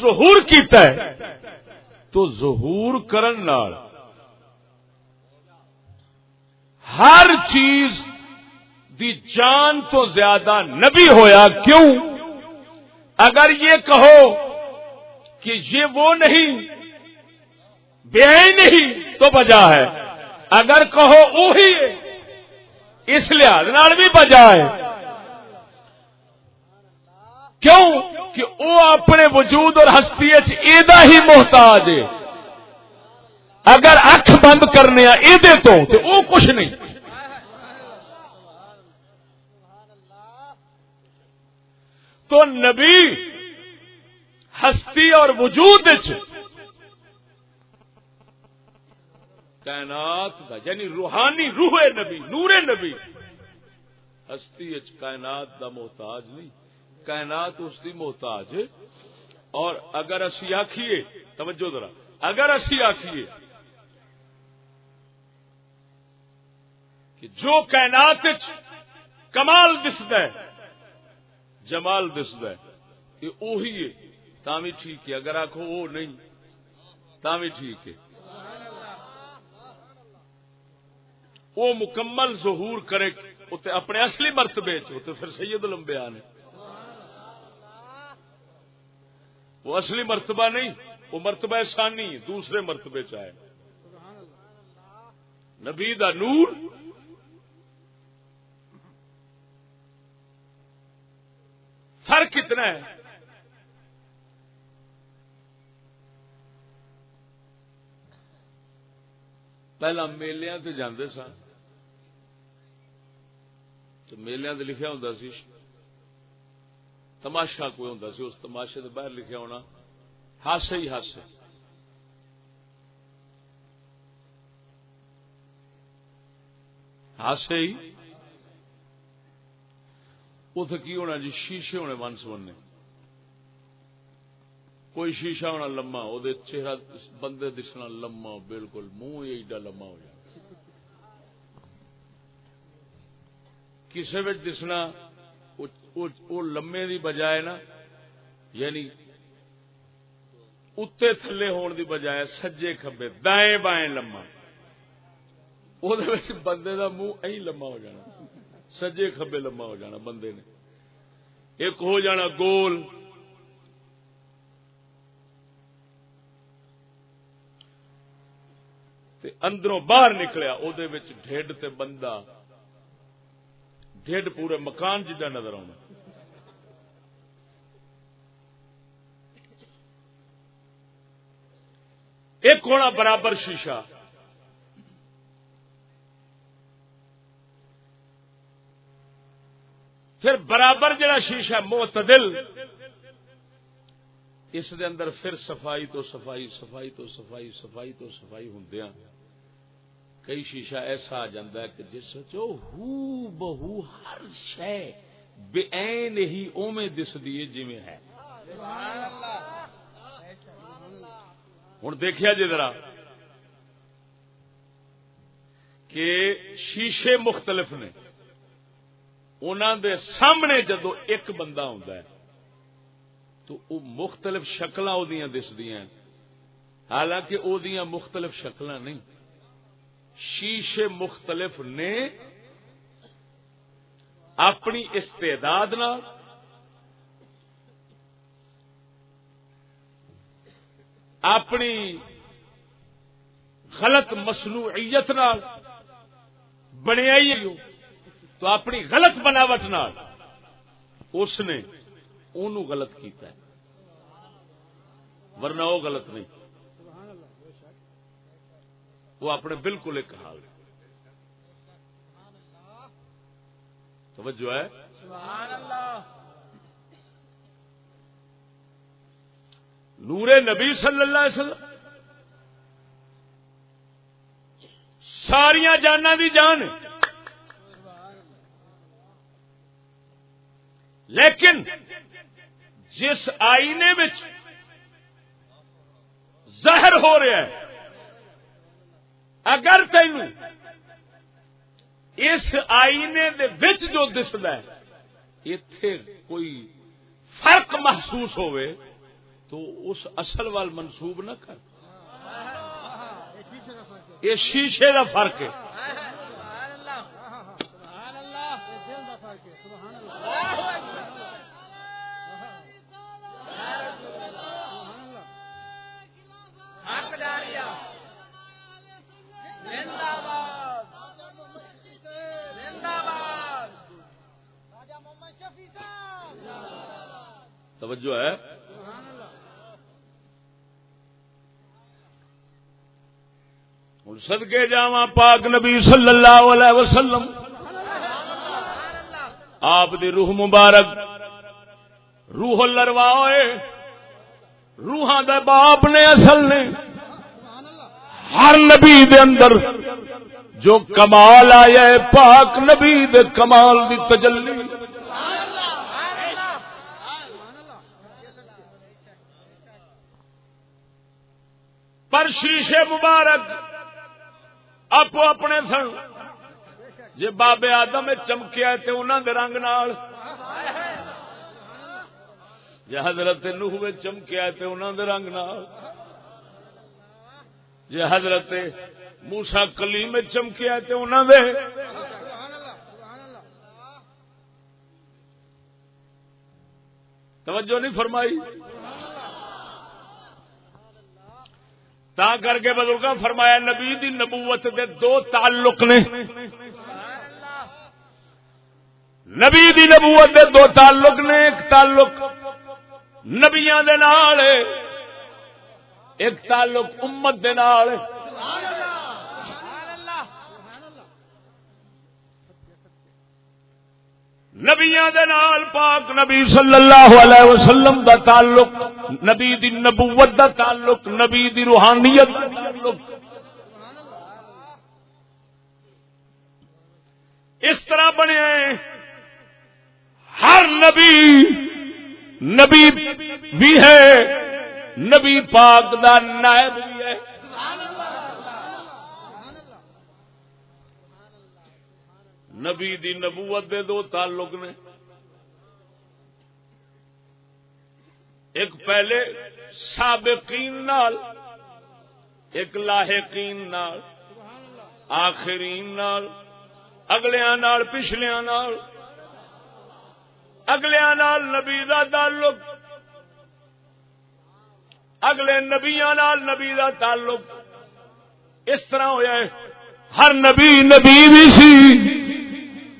ظہور کیتا ہے۔ تو ظہور کرن نال ہر چیز دی جان تو زیادہ نبی ہویا کیوں؟ اگر یہ کہو کہ یہ وہ نہیں، بے نہیں تو بجا ہے۔ اگر کہو وہی اس لحاظ بھی بجا ہے۔ کیوں؟ کہ وہ اپنے وجود اور ہستی ہی محتاج ہے۔ اگر اکھ بند کرنے تو وہ کچھ نہیں۔ تو نبی ہستی اور وجود کائنات دا یعنی روحانی روح نبی، نور نبی، ہستی کائنات دا محتاج نہیں۔ کائنات اس دی محتاج اور اگر اسی آخیے توجہ ذرا، اگر اسی آخیے کہ جو کائنات کمال دسد ہے، جمال دسد ہے، یہ اوہی ہے تا بھی ٹھیک ہے، اگر آخو وہ نہیں تا بھی ٹھیک ہے۔ وہ مکمل ظہور کرے اپنے اصلی مرتبے پھر سید لمبیا نے۔ وہ اصلی مرتبہ نہیں، وہ مرتبہ ثانی دوسرے مرتبے چاہے۔ نبی دا نور فرق کتنا ہے؟ پہلا میلیا تو جانے سن۔ تو میلیا لکھا ہوں سی۔ تماشا کوئی ہوں سی، اس تماشے کے باہر لکھا ہونا۔ ہاسے ہی ہاسے۔ ہاسے ہی۔ اتنے کی ہونا جی؟ شیشے ہونے من سمنے کوئی شیشہ ہونا لما وہ چہرہ بندے دسنا لما بالکل منہ ایڈا لما ہو جائے کسی دسنا وہ لمے دی بجائے نا یعنی اتنے تھلے ہون دی بجائے سجے کبے دائیں بائیں لما وہ بندے دا منہ ای لما ہو جانا۔ سجے کبے لما ہو جانا بندے نے۔ ایک ہو جانا گول۔ تے اندروں باہر نکلیا ڈھڈ تے بندہ۔ ڈھڈ پورے مکان جدا نظر آنا ایک ہونا برابر شیشہ۔ پھر برابر جڑا شیشہ معتدل، اس دے اندر پھر صفائی تو صفائی صفائی تو صفائی صفائی تو صفائی ہوں کئی شیشہ ایسا آ جاتا ہے کہ جس چو ہو بہو ہر شے بے این ہی اوے دس دیے جی ہے۔ ہوں دیکھا جی ذرا کہ شیشے مختلف نے۔ انہوں دے سامنے جدو ایک بندہ ہے، تو وہ مختلف شکل دس دیا حالانکہ وہ مختلف شکل نہیں۔ شیشے مختلف نے اپنی استعداد اپنی غلط مصنوعیت بنیا تو اپنی غلط بناوٹ نال اس نے انہوں غلط کیتا ہے۔ ورنہ وہ غلط نہیں۔ وہ اپنے بالکل ایک حال توجہ ہے۔ نور نبی صلی اللہ علیہ وسلم۔ ساریا جانا دی جان لیکن جس آئینے زہر ہو رہا ہے، اگر تین اس آئینے دے وچ جو دسد ہے اتے کوئی فرق محسوس ہوئے، تو اس اصل وال منسوب نہ کر۔ یہ شیشے کا فرق ہے۔ توجہ ہے۔ سدکے جا پاک نبی صلی اللہ علیہ وسلم۔ آپ دی روح مبارک، روح لروا روحاں دے باپ نے، اصل نے۔ ہر نبی دے اندر جو کمال آیا ہے، پاک نبی دے کمال دی تجلی۔ پر شیشے مبارک۔ آپ اپنے سن۔ جی بابے آدم چمکیا تو انہوں دے رنگ نال۔ جی حضرت نوح چمکیا تو انہوں دے رنگ نال۔ جی حضرت موسا کلی میں چمکیا تو انہوں دے۔ توجہ نہیں فرمائی؟ تا کر کے بزرگ فرمایا نبی دی نبوت دے دو تعلق نے۔ نبی دی نبوت دے دو تعلق نے، ایک تعلق نبیاں دے نال، ایک تعلق امت دے نال۔ نبیاں دے نال پاک نبی صلی اللہ علیہ وسلم دا تعلق نبی دی نبوت دا تعلق، نبی دی روحانیت دا تعلق۔ اس طرح بنے ہر نبی نبی بھی ہے، نبی پاک دا نائب بھی ہے۔ نبی دی نبوت دے دو تعلق نے۔ ایک پہلے سابقین نال، ایک لاحقین نال، آخرین نال، اگلیاں نال، پچھلیاں نال، اگلیاں نال نبی دا تعلق، اگلے نبیاں نال نبی دا تعلق، اس طرح ہوا ہے۔ ہر نبی نبی بھی سی،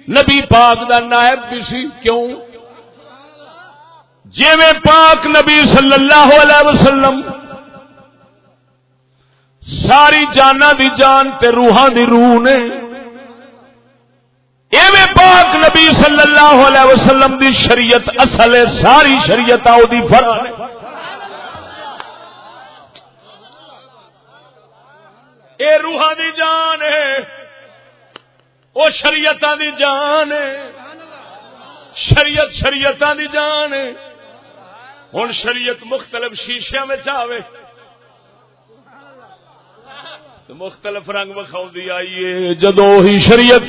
نبی پاک دا نائب بھی سی، کیوں؟ جی میں پاک نبی صلی اللہ علیہ وسلم، ساری جانا دی جان تے روحان دی روح نے ایویں پاک نبی صلی اللہ علیہ وسلم دی شریعت، اصل ہے ساری شریعت آؤ دی فرق اے روحان دی جان ہے وہ شریعت دی جان ہے۔ شریعت شریعت دی جان ہے۔ ہوں شریعت مختلف شیشیا میں آئے مختلف رنگ وکھاؤں آئیے۔ جدو ہی شریعت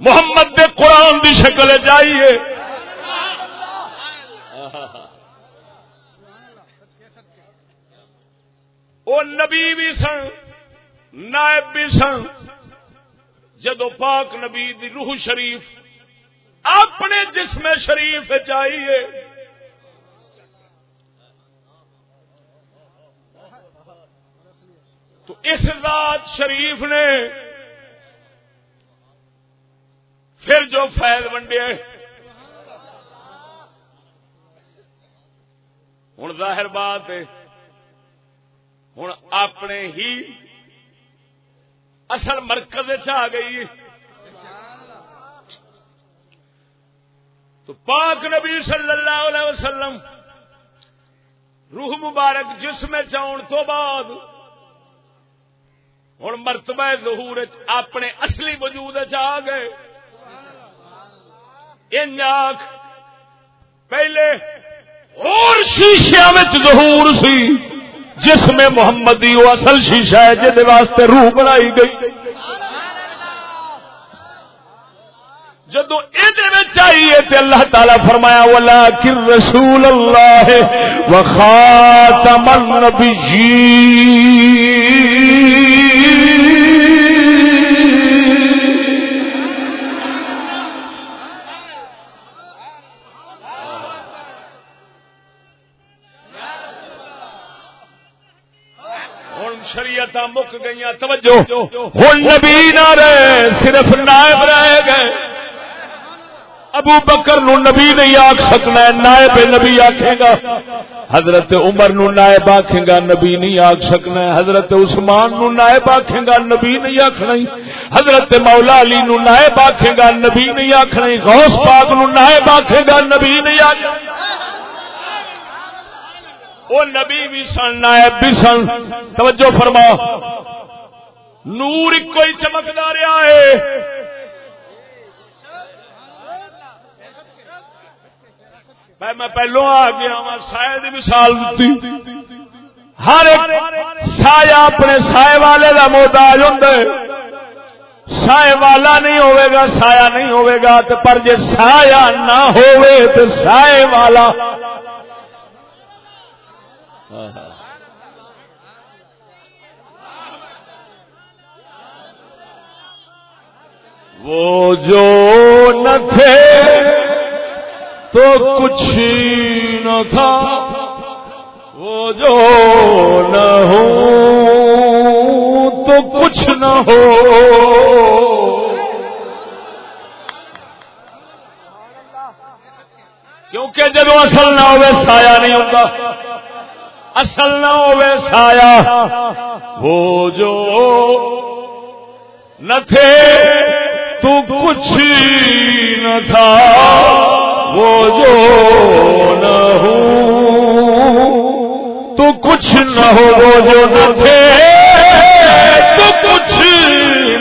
محمد دے قرآن دی شکل چاہیے وہ نبی بھی سن، نائب بھی سن۔ جدو پاک نبی دی روح شریف اپنے جسم شریف چاہیے تو اس ذات شریف نے پھر جو فیض ونڈے ہوں ظاہر بات ہے ہوں اپنے ہی اصل مرکز آ گئی تو پاک نبی صلی اللہ علیہ وسلم روح مبارک جسم چاؤن تو بعد ہوں مرتبہ ظہور اپنے اصلی وجود آ گئے۔ آخ پہلے اور شیشیا ظہور سی جس میں محمدی وہ اصل شیشہ ہے جہد واسطے روح بنائی گئی۔ جدو یہ آئیے تے اللہ تعالی فرمایا والا کر رسول اللہ و خاتم شریعت مک گئی توجہ۔ ہوں نبی نہ رہے، صرف نائب رہ گئے۔ ابو بکر نو نبی نہیں آخ سکنا نائب نبی آخے گا۔ حضرت عمر نو نائب آخے گا، نبی نہیں آخ سکنا حضرت عثمان نو نائب آخے گا، نبی نہیں آخنا حضرت مولا علی نو نائب آخے گا، نبی نہیں آخنا غوث پاک نو نائب آخے گا، نبی نہیں آخ وہ نبی بھی سن، نائب بھی سن۔ توجہ فرما۔ نور ایک کوئی چمکدا رہا ہے میں پہلو آ گیا وا سائے کی مثال دیتی۔ ہر ایک سایہ اپنے سائے والے کا محتاج ہوں سائے والا نہیں ہوئے گا، سایہ نہیں ہوئے گا پر جے سایہ نہ ہوئے تو سائے والا۔ وہ جو نہ تھے تو کچھ نہ تھا، وہ جو نہ ہو، تو کچھ نہ ہو۔ کیونکہ جب اصل نہ ہوئے، سایہ نہیں ہوتا۔ اصل نہ ہوئے، سایہ۔ وہ جو نہ تھے، تو کچھ نہ تھا۔ وہ جو نہ ہو، تو کچھ نہ ہو، وہ جو نہ تھے، تو کچھ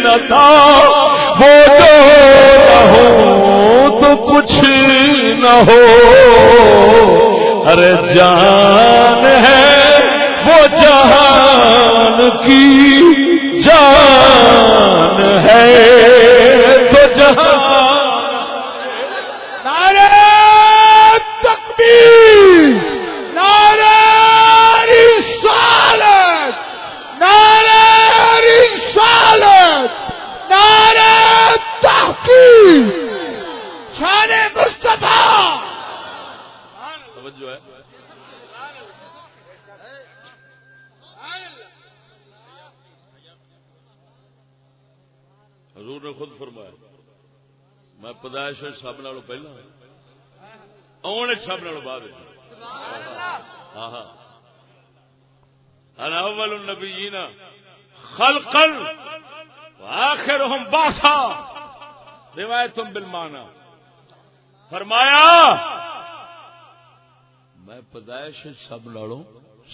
نہ تھا، وہ جو نہ ہو، تو کچھ نہ ہو ارے جان ہے وہ جہان کی جان ہے، تو جہان
تکبیر نعرہ رسالت نعرہ رسالت نعرہ تحقیق شان مصطفیٰ
توجہ ہے۔ حضور نے خود فرمایا، میں پیدائش سب نالوں پہلا۔ آنے سب نالوں بعد ہاں ہاں۔ انا اول النبیین خلقا واخرهم باسا روایت بالمعنی۔ فرمایا میں پیدائش سب نالوں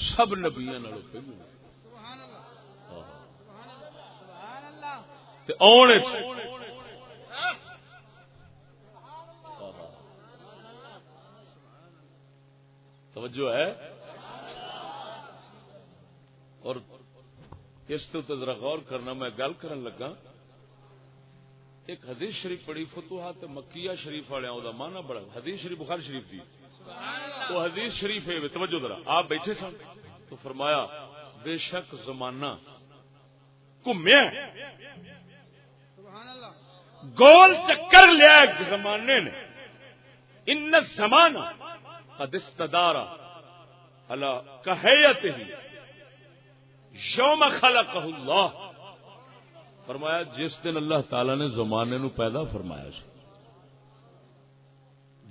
سب نبیاں نالوں پہلو تے آنے توجہ ہے؟ اور اس تو ذرا غور کرنا، میں گل کرن لگا۔ ایک حدیث شریف پڑھی، فتوحات مکیہ شریف والے دا مانا بڑا، حدیث شریف بخاری شریف تھی وہ حدیث شریف ہے، توجہ ذرا، آپ بیٹھے سن۔ تو فرمایا، بے شک زمانہ گھومیا گول چکر لیا زمانے نے۔ ان زمانہ قد استدارا علی کہیت ہی یوم خلقہ اللہ. فرمایا، جس دن اللہ تعالی نے زمانے نو پیدا فرمایا سی،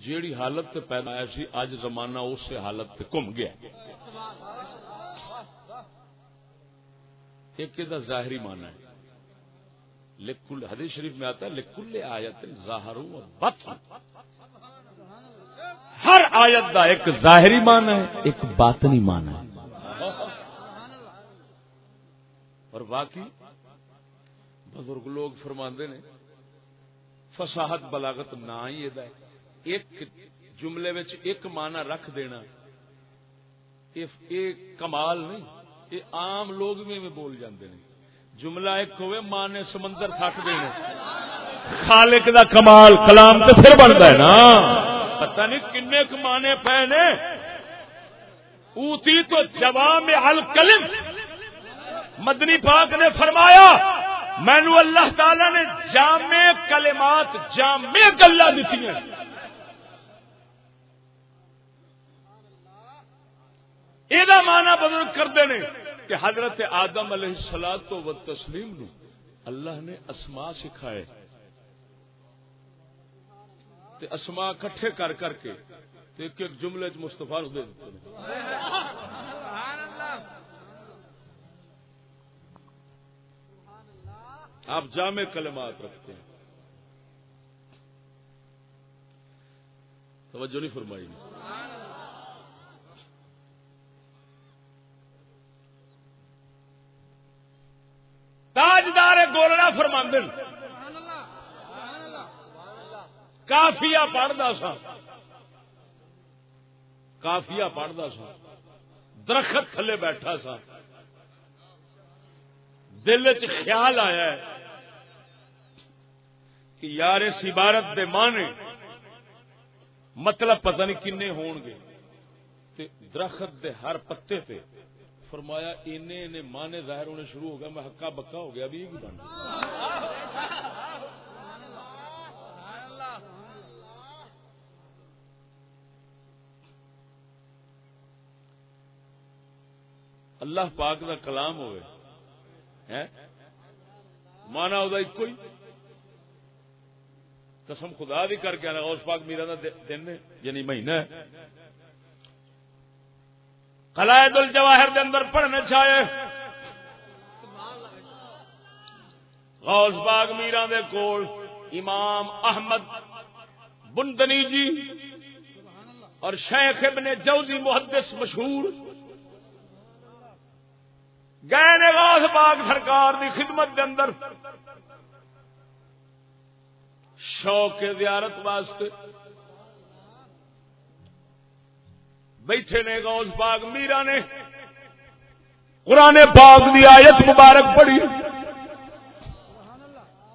جیڑی حالت تے پیدا آیا سی اج زمانہ اس حالت تے گھوم گیا. ایک دا ظاہری معنی ہے۔ لکل، حدیث شریف میں آتا ہے، لکل آیت ظاہر بت ہر آیت دا ایک ظاہری معنی ہے، ایک باطنی معنی ہے۔ اور باقی بزرگ لوگ فرماندے نے، فصاحت بلاغت نہ ہی ہے ایک جملے وچ ایک معنی رکھ دینا، یہ کمال نہیں، یہ عام لوگ بھی میں بول جاندے نے۔ جملہ ایک ہوئے ماں نے سمندر تھک دینے۔ خالق دا کمال، کلام تو پھر بنتا ہے نا۔ پتہ نہیں کنے کمانے پے نے۔ اوتی تو جواب الکلم مدنی پاک نے فرمایا مینو اللہ تعالی نے جامع کلمات، جامع گلا دیتی ہیں یہ مانا بدل کرتے ہیں کہ حضرت آدم علیہ السلام و تسلیم نو اللہ نے اسما سکھائے۔ تے اسما کٹھے کر کر کے تے ایک ایک جملے چ مستفا دے دیتے آپ جامع کلمات رکھتے ہیں۔ توجہ نہیں فرمائی۔ تاجدار گولڑا فرماندن۔ کافیا پڑھتا سا۔ کافیا پڑھتا سا۔ درخت تھلے بیٹھا سا۔ دل چ خیال آیا ہے کہ یار اس عبارت دے مانے مطلب پتہ نہیں کنے ہون گے۔ تے درخت دے ہر پتے تے فرمایا اینے نے مانے ظاہر ہونے شروع ہو گیا میں ہکا بکا ہو گیا بھی بن اللہ پاک دا کلام ہوئے۔ مانا وہ ایک ہی۔ قسم خدا دی کر کے غوث پاک میرا دا دن یعنی مہینہ ہے۔ قلائد الجواہر دے اندر پڑھنے چاہے غوث پاک میرا دے کول امام احمد بندنی جی اور شیخ ابن جوزی محدث مشہور۔ گئے نے غوث پاک سرکار دی خدمت دے اندر۔ شوق زیارت واسطے بیٹھے نے غوث پاک، میرا نے۔ قرآن پاک دی آیت مبارک پڑھی۔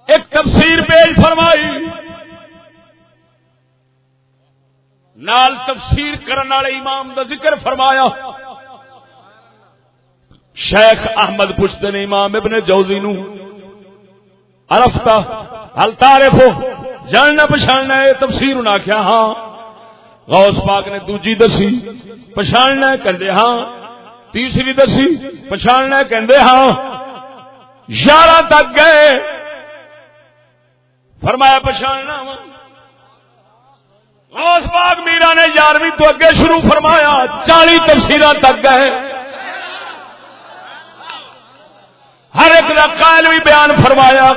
ایک تفسیر پیش فرمائی۔ نال تفسیر کرنے والے امام دا ذکر فرمایا۔ شیخ احمد پوچھتے نے امام ابن جوزی نو۔ عرفتا حل تعرف جاننا پچھاننا ہے، تفسیر انہاں کیا ہاں۔ غوث پاک نے دوجی دسی پچھاننا ہے، کہندے ہاں۔ تیسری دسی پچھاننا ہے، کہندے ہاں۔ یارہ تک گئے۔ فرمایا، پچھاننا غوث پاک میرا نے یارویں تو اگے شروع فرمایا چالی تفسیر تک گئے۔ ہر ایک کا قائل بھی بیان فرمایا،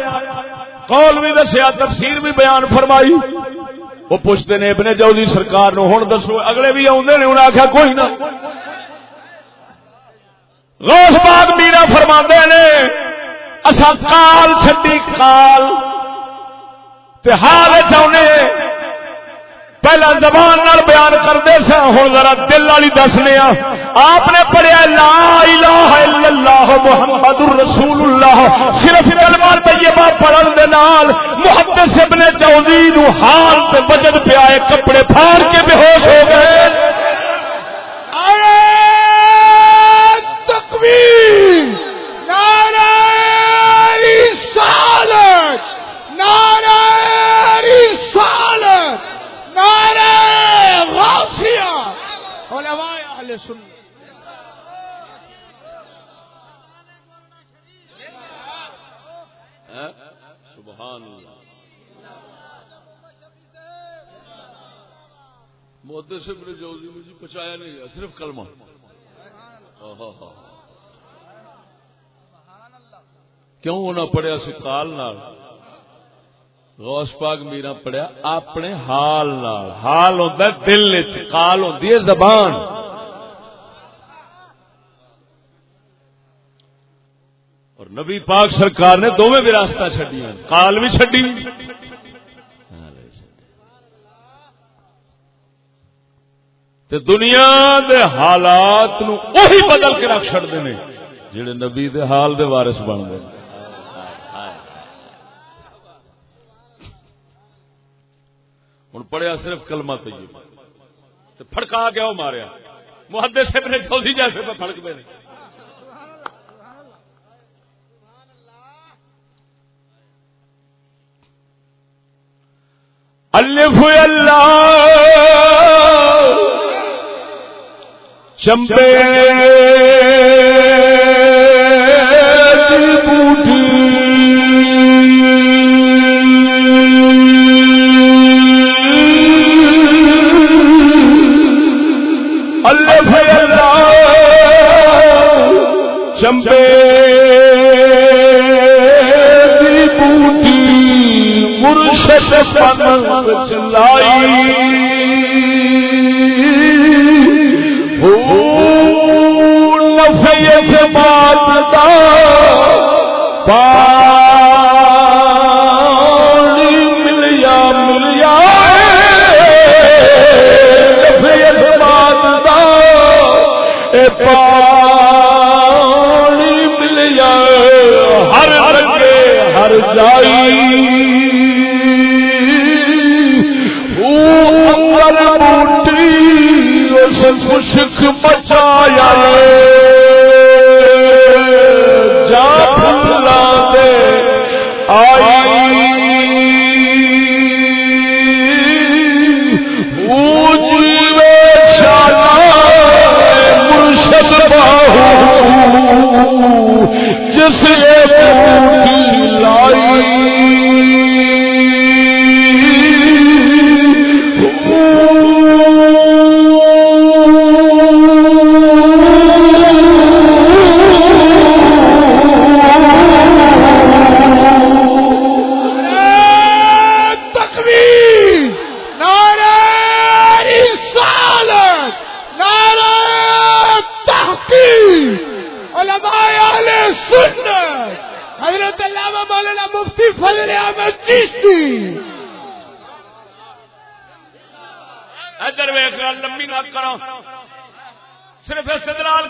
قول بھی دسیا، تفسیر بھی بیان فرمائی۔ وہ پوچھتے نے، ابن جوزی سرکار نو ہوں دسو، اگلے بھی آدھے نے انہیں آخیا کوئی نہ۔ روس باغ میرا فرما نے اصا کال چڈی کال۔ حال چاہنے پہلا زبان نال بیان کرتے سا ہوں ذرا دل والی دسنے آپ نے پڑھیا، لا الہ الا اللہ محمد رسول اللہ صرف کلمہ طیبہ پڑھن دے نال محدث ابن جوزی نو حال تے وجد پہ آئے کپڑے پھاڑ کے بے ہوش ہو گئے۔
تکبیر نعرہ رسالت نعرہ نعرہ غوثیہ علماء اہل سنت۔ ہاں؟
سبحان اللہ۔ محدث سے ابن جوزی مجھے پچایا نہیں گیا صرف کلمہ۔ کیوں انہیں پڑھیا سی کال نال؟ غوث پاک میرا پڑھیا، اپنے حال نال، حال ہوتا ہے، دل کال ہوتی ہے، زبان۔ اور نبی پاک سرکار نے دونوں وراثت چڈیا کال بھی چڈی تے دنیا دے حالات نو وہی بدل کے رکھ چڑتے ہیں جڑے نبی دے حال دے وارث بن گئے ہوں پڑھیا صرف کلمہ طیبہ۔ تے پھڑکا کے وہ ماریا۔ محدث ابن جوزی جیسے پہ پھڑک دے الف اللہ۔ چمپے۔ الف چمپے بوٹی مرشد پن چلائی۔ بات پانی ملیا ملیا۔ بات دا اے پانی ہر جائی۔ بوٹی اس خشک بچایا جا پھلا دے۔ آئی۔ مرشد باہو۔ جس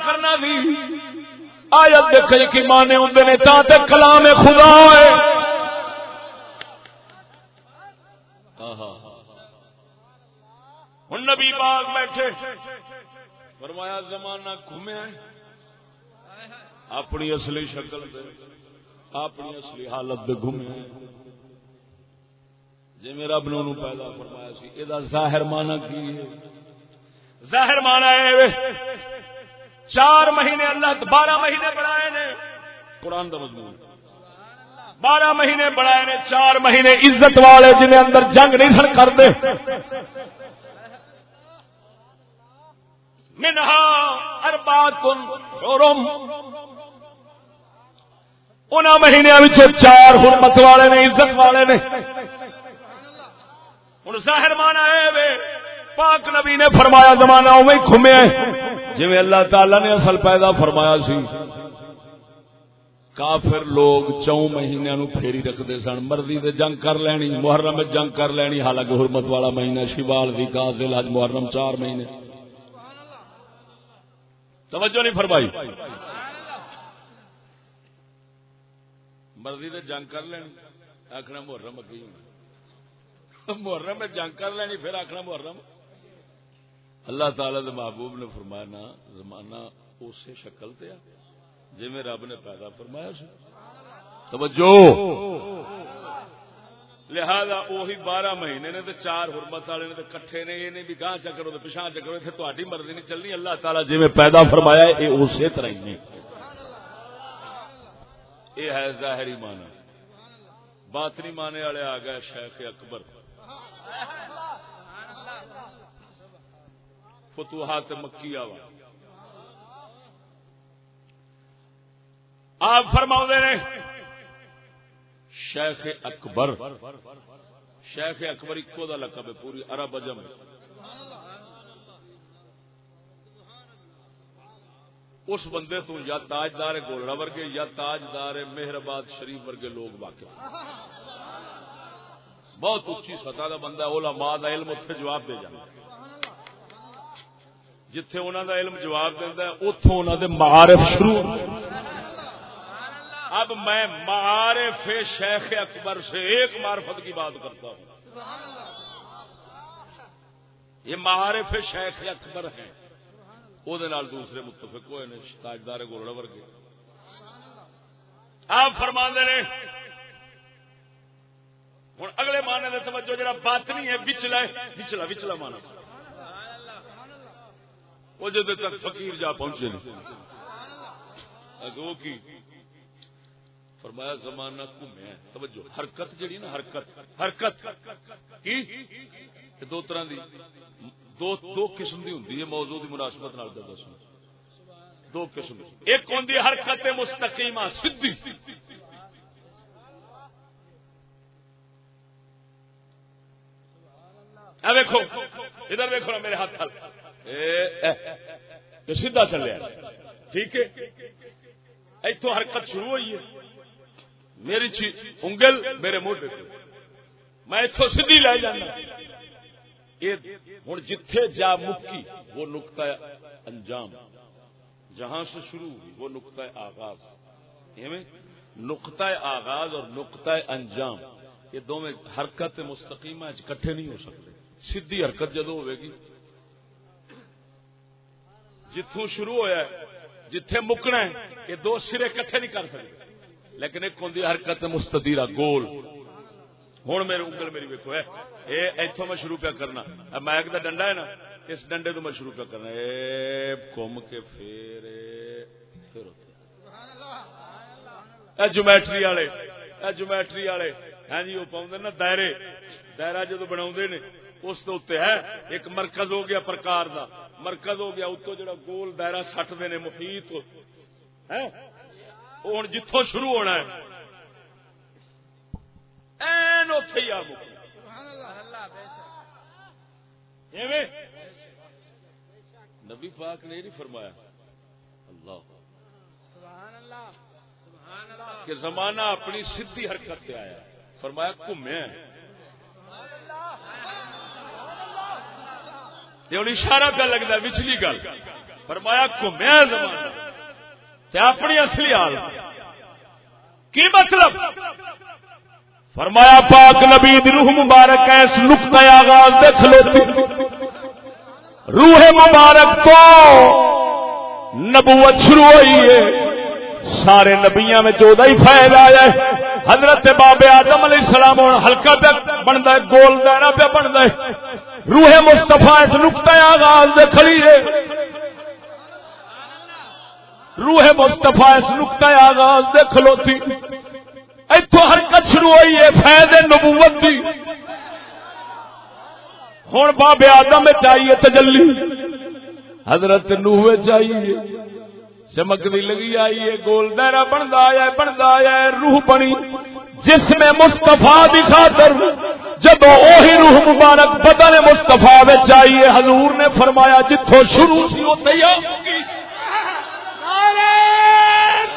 کرنا بھی۔ آیت دیکھ کی مانے ہوں نے تا تے کلام خدا ہے۔ ہوں نبی باغ بیٹھے۔ فرمایا زمانہ گھومیا اپنی اصلی شکل دے اپنی اصلی حالت دے گھومیا جی میرا نے پیدا فرمایا سی یہ ظاہر مانا کی ہے؟ ظاہر مانا ہے چار مہینے اللہ بارہ مہینے بڑھائے نے۔ قرآن کا مضمون۔ بارہ مہینے بڑھائے نے، چار مہینے عزت والے جنہیں اندر جنگ نہیں سن کرتے۔ منہا اربات حرم۔ ان مہینوں چار حرمت والے نے، عزت والے نے۔ ہوں ظاہر مانا ہے پاک نبی نے فرمایا، زمانہ اوے گھومیا جی اللہ تعالی نے اصل پیدا فرمایا سی، کافر لوگ چون مہینوں نو پھیری رکھتے سن۔ مرضی دے جنگ کر لینی، محرم جنگ کر لینی، حالانکہ حرمت والا مہینہ شیوال دی کازل حج محرم چار مہینے۔ توجہ نہیں فرمائی۔ مرضی دے جنگ کر لینی آخنا محرم اگی محرم میں جنگ کر لینی، پھر آخنا محرم۔ اللہ تعالی دے محبوب نے فرمایا نا زمانہ اسی شکل تے جی میں رب نے پیدا فرمایا سی۔ توجہ! لہذا وہی بارہ مہینے نے تے چار حرمت والے نے تے کٹھے نے، یہ نہیں بھی گاہ چکرو تو پچھا چکرو اتنے تاری مرضی نہیں چلنی۔ اللہ تعالی جی میں پیدا فرمایا یہ اسی طرح ہی یہ ہے ظاہری مانا باطنی مانے والے آ گئے شیخ اکبر۔ فتوحات مکی آوا۔ آپ فرما نے، شیخ اکبر شیخ اکبر اکو دا لقب ہے، پوری عرب اجم اس بندے تو یا تاجدار گولڑا ورگے، یا تاجدار مہرباد شریف ورگے لوگ واقع بہت اچھی سطح کا بندہ علماء دا علم اتنے جواب دے جانا جتھے انہوں دا علم جواب دینا اتوں انہوں دے معارف شروع۔ اب میں معارف شیخ اکبر سے ایک معرفت کی بات کرتا ہوں۔ یہ معارف شیخ اکبر ہے وہ دوسرے متفق ہوئے نے، تاجدار گولڑا ورگے۔ آپ فرما نے ہوں اگلے مانے کا توجہ، جڑا بات نہیں ہے بچلا بچلا بچلا مانا وہ جدو تک فقیر جا پہنچے وہ کی؟ فرمایا، زمانہ گھومیا توجہ، حرکت جڑی نا، حرکت۔ حرکت۔ کی؟ دو طرح دی۔ دو دو قسم دی ہوندی ہے، موضوع دی مناسبت نال دس دو قسم ایک ہوندی حرکت مستقیمہ سدھی۔ ویکو ادھر ویکو میرے ہاتھ سیدا چلے ٹھیک ہے؟ اتو حرکت شروع ہوئی ہے۔ میری انگل میرے موڈے میں اتو سی لے جانا۔ ہوں جتھے جا مکی، وہ نقطہ انجام۔ جہاں سے شروع ہوئی، وہ نقطۂ آغاز۔ نقطۂ آغاز اور نقطۂ انجام۔ یہ دونوں حرکت مستقیم کٹھے نہیں ہو سکتے۔ سیدھی حرکت جدو ہوئے گی جتوں شروع ہوا جتھے مکنا ہے، یہ دو سرے کٹھے نہیں کر سکتے۔ لیکن ایک ہوں حرکت مستدیرہ گول۔ ہوں میرے انگل میری ویکو ہے یہ اتوں میں شروع پیا کرنا۔ میک کا ڈنڈا ہے نا، اس ڈنڈے تو میں شروع پیا کرنا۔ اے، گم کے پھر پھر جومیٹری والے جومیٹری والے۔ ہاں جی وہ پاؤں نا دائرے۔ دائرہ جدو بنا نے، اس ہے، ایک مرکز ہو گیا پرکار دا۔ مرکز ہو گیا اتو جڑا گول دائرہ سٹتے نے محیط۔ ہوں جتوں شروع ہونا ہے۔ این اتے ہی آ نبی پاک نے نہیں فرمایا۔ اللہ۔ کہ زمانہ اپنی سیدھی حرکت پہ آیا۔ فرمایا، گھومیا۔ یہ اشارہ پہ لگتا ہے پچھلی گل۔ فرمایا گھومیا زمانہ۔ اپنی اصلی حال۔ کی مطلب؟ فرمایا، پاک نبی روح مبارک ایس نقطۂ آغاز دے کھلوتی روح مبارک تو نبوت شروع ہوئی ہے۔ سارے نبیاں میں چودہ ہی فائد آیا ہے۔ حضرت بابے آدم علیہ السلام ہلکا پہ بنتا ہے، گول دائرہ پہ بنتا ہے۔ روح مستفا اس نقطۂ آغاز دے کھڑی ہے۔ روح مستفا اس نقطۂ آغاز دے کھلوتی۔ اتو حرکت شروع ہوئی ہے، فیض نبوت کی ہوں بابے آدم چاہیے تجلی۔ حضرت نوہ چاہیے چمکتی لگی، آئی ہے، گول دائرہ بنتا آیا بنتا آیا روح بنی۔ جس میں مستفا دی خاطر جب وہی روح مبارک بدن مستفا چاہیے حضور نے فرمایا جتوں شروع سی، وہ تیار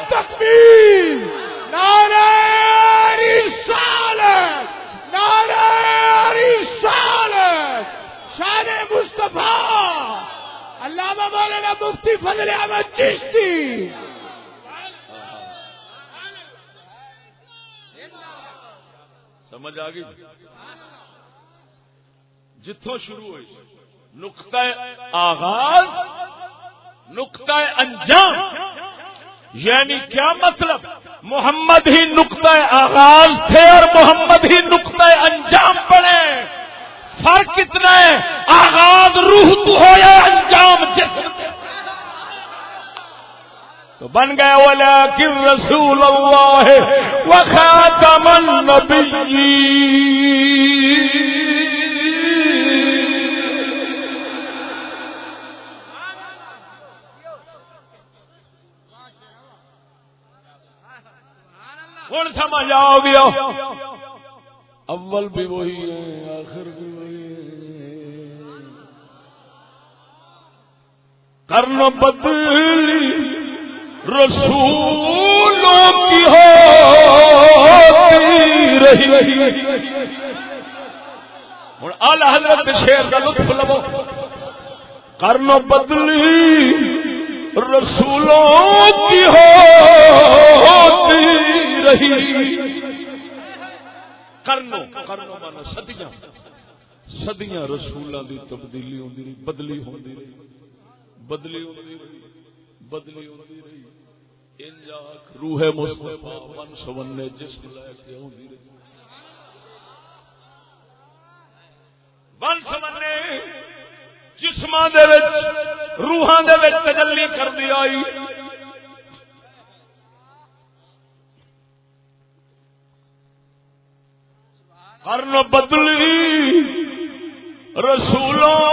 تکبیر، نعرہ رسالت نعرہ رسالت۔ شان مصطفیٰ، علامہ مولانا مفتی فضل احمد چشتی۔
سمجھ آ گئی؟ جتوں شروع ہوئی نقطۂ آغاز نقطۂ انجام یعنی کیا مطلب؟ محمد ہی نقطۂ آغاز تھے اور محمد ہی نقطۂ انجام بنے فرق کتنا ہے، آغاز روح تو ہو یا انجام جسم تو بن گئے والا کر رسول اللہ وخاتم النبی ہوں سمجھ آ گیا۔ اول بھی وہی ہے، آخر بھی وہی ہے۔ کرن بدلی۔ رسولوں کی ہو رہی۔ ہوں آل حضرت شیر کا لطف لو۔ کرن بدلی رسولوں کی ہوتی رہی۔ کرنو کرنو مانا سدیاں سدیاں رسولوں کی تبدیلی ہوتی رہی، بدلی ہوتی رہی۔ بدلی ہوتی رہی، بدلی ہوتی رہی۔ روح مصطفیٰ من سمنے جس لے کے ہوتی رہی۔ من سمنے جسم روحان تجلی کر دی آئی۔ کرن بدلی رسولوں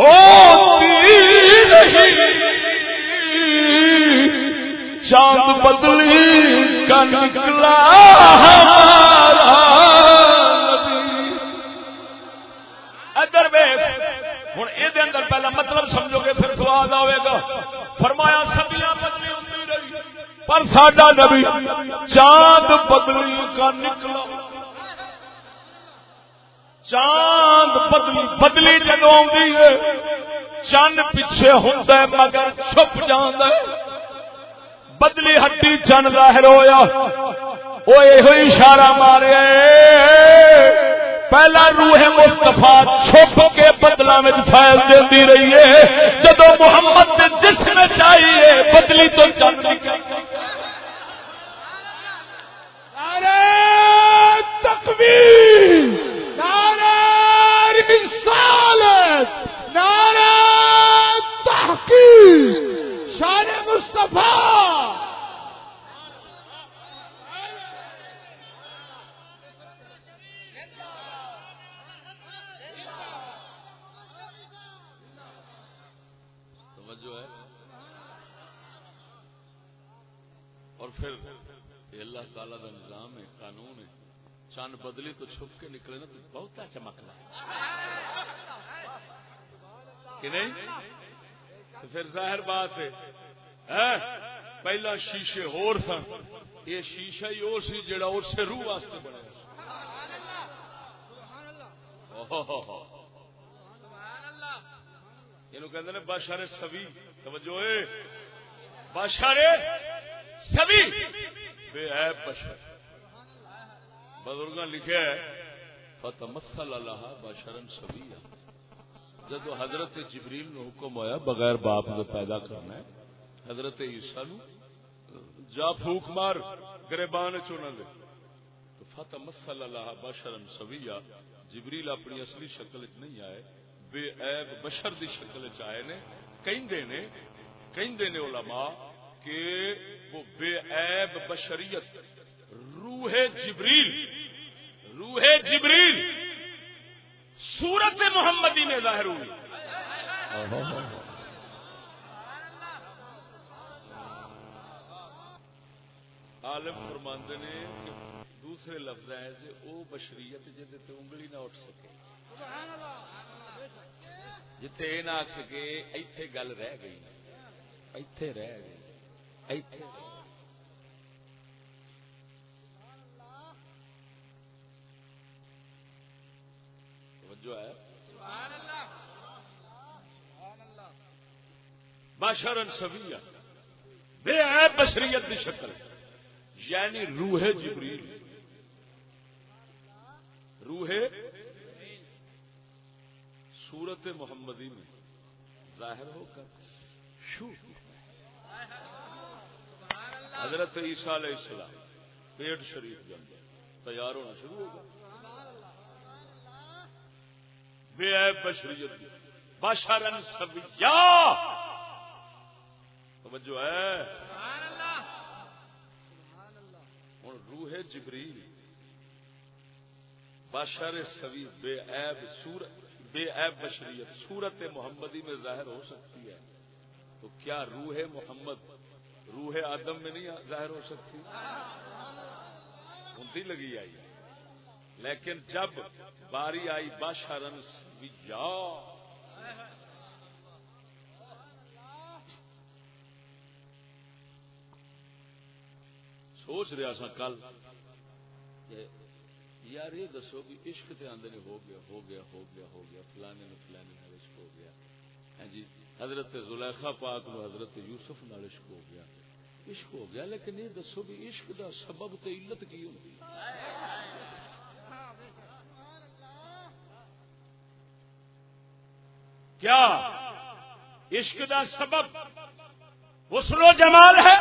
ہوتی رہی چاند بدلی کا نکلا ادر ہوں یہ اندر پہلا مطلب سمجھو گے، پھر سواد آئے گا۔ فرمایا سبیاں بدلی ہوتی رہی، پر ساڈا نبی چاند بدلی کا نکلا۔ چاند بدلی بدلی جدو ہے چند پیچھے ہوں مگر چھپ جانا بدلی ہٹی چن ظاہر ہویا۔ وہ یہ اشارہ مارے۔ پہلا روح مستفا چھپ کے بدلا میں فیل دیتی رہی ہے۔ جدو محمد جس میں چاہیے بدلی تو چند
تکبیر نعرہ رسالت نعرہ تحقیق شان مصطفیٰ۔
پھر اللہ تعالی کا نظام ہے قانون ہے۔ چند بدلی تو چھپ کے نکلے نا تو بہت چمک رہا کہ نہیں؟ پھر ظاہر بات ہے۔ پہلا شیشے ہور سن۔ یہ شیشہ ہی اور سی جڑا اور سے روح واسطے بنا یہ کہ بادشاہ سبھی توجہ بادشاہ سبھی بے عیب بشر۔ بزرگ لکھا فتح مسل اللہ بشرن سبھی جب حضرت جبریل نو حکم ہوا بغیر باپ نے پیدا کرنا ہے، حضرت عیسا نو، جا پھوک مار، گریبان چنا دے۔ تو فتح مسل اللہ بشرن سبھی جبریل اپنی اصلی شکل چ نہیں آئے، بے عیب بشر دی شکل چ آئے نے۔ کہیں کہیں علماء کہ وہ بے عیب بشریت روح جبریل روح جبریل، سورت محمدی میں ظاہر ہوئی۔ عالم فرماندے نے کہ دوسرے لفظ سے او بشریت جہد انگلی نہ اٹھ سکے۔ جتھے یہ نہ آ سکے، ایتھے گل رہ گئی۔ ایتھے رہ گئی۔ جو ہے. باشرن سبیا بے ہے بشریت کی شکل. یعنی روح جبریل. روح سورت محمدی میں. ظاہر ہو کر. شو. حضرت عیسیٰ علیہ السلام. پیٹ شریف کے اندر. تیار ہونا شروع ہوگا بے عیب بشریت بشرن سبیا توجہ ہے۔ ہوں روح جبریل۔ بشر سبی بے عیب سورت بے عیب بشریت سورت محمدی میں ظاہر ہو سکتی ہے۔ تو کیا روح محمد، روح آدم میں نہیں ظاہر ہو سکتی؟ انتی لگی آئی۔ لیکن جب باری آئی باشارن جا سوچ رہا سا کل یار یہ دسو بھی عشق تے آدھے ہو گیا ہو گیا ہو گیا ہو گیا، فلانے میں فلانے میں عشق ہو گیا۔ ہاں جی حضرت زلیخا پاک نو حضرت یوسف نال عشق ہو گیا۔ عشق ہو گیا، لیکن یہ دسو بھی عشق دا سبب تو علت کی ہوگی کیا عشق دا سبب حسن و جمال ہے؟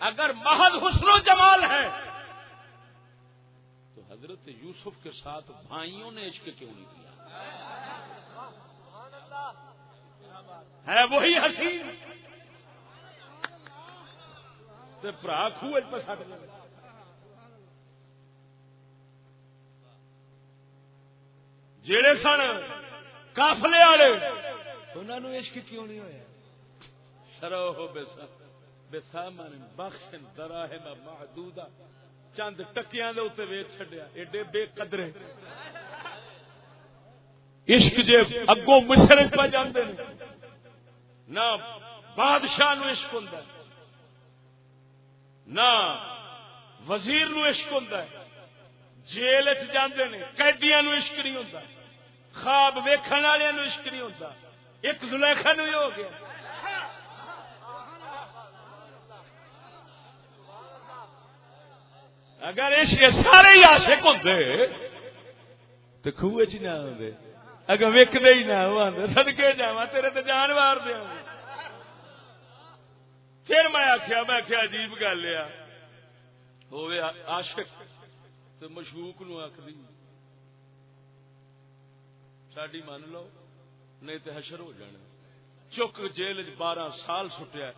اگر محض حسن و جمال ہے، تو حضرت یوسف کے ساتھ بھائیوں نے عشق کیوں نہیں کیا؟ ہے وہی حسین۔ برا خوہ پہ سٹ جڑے سن کافلے والے. انہوں عشق کیوں نہیں ہوا شرو ہو بے بے سامان بخش درا ہے محدود چند ٹکیاں دے ویچ چڈیا ایڈے بے قدرے. عشق جے اگوں مصر پہ جاندے نے نہ بادشاہ نو عشق ہوندا ہے نہ وزیر نو عشق ہوندا ہے جیل چ جاندے نے قیدیاں نو عشق نہیں ہوندا۔ خواب ویکھن والے عشق نہیں ہوندا۔ ایک زلیخا نو ہو گیا۔ اگر عشق سارے ہی عاشق ہوندے تو خوہ چ نہ ہوندے۔ اگر ویکدے ہی نہ ہو سدکے جا تیرے تو جان مار دیا پھر میں آخیا میں آخیا عجیب گل لیا ہوئے عاشق تو مشوق نو آخری ساڈی من لو، نہیں تو حشر ہو جانا۔ چک جیل بارہ سال سٹیا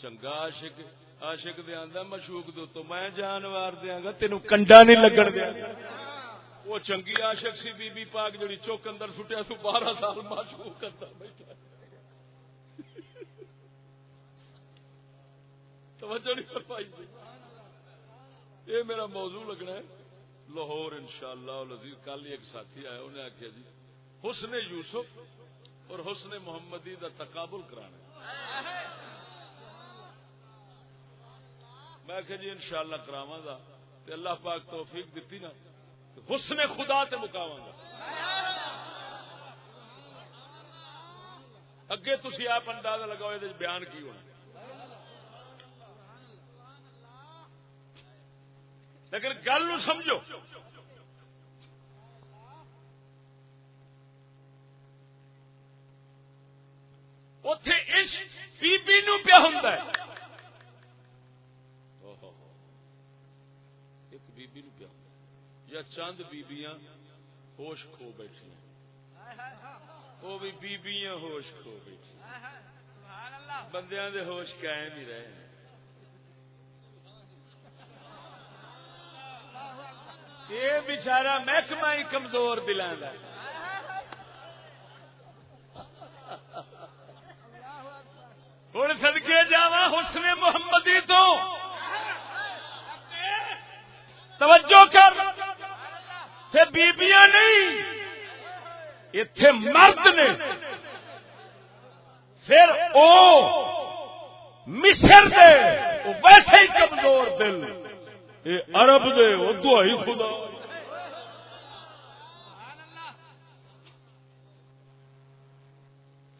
چنگا عاشق عاشق دے آندا مشوق دو تو میں جانوار دیاں گا تینوں کنڈا نہیں لگن دیا۔ وہ چنگی عاشق سی بی بی پاک جڑی چوک اندر سٹیا، تو بارہ سال مشوق کرتا بیٹھا۔ توجہ نہیں فرمائی یہ میرا موضوع لگنا ہے۔ لاہور انشاءاللہ شاء اللہ کل ایک ساتھی آیا، انہیں آخیا جی حسن یوسف اور حسن محمدی دا تقابل کرانا میں کہ جی انشاءاللہ کراواں گا تے اللہ پاک توفیق دیتی نا حسن خدا تے مکاواں گا۔ اگے تسی آپ اندازہ لگاؤ یہ بیان کی ہونا۔ لیکن گل سمجھو اتے بی بی نو پیا ہوں ایک بی بی نو پیا ہوں یا چند بیبیاں ہوش کھو بیٹھی وہ بھی بیبیاں ہوش کھو بیٹھی۔ بندیاں دے ہوش قائم ہی رہے ہیں۔ یہ بچارا محکمہ ہی کمزور دلا ہوں سدکے جا حسن محمدی تو۔ توجہ کر۔ بیبیاں نہیں۔ اتے مرد نے۔ پھر او مصر دے ویسے ہی کمزور دل۔ اے عرب دے ادو ہی خدا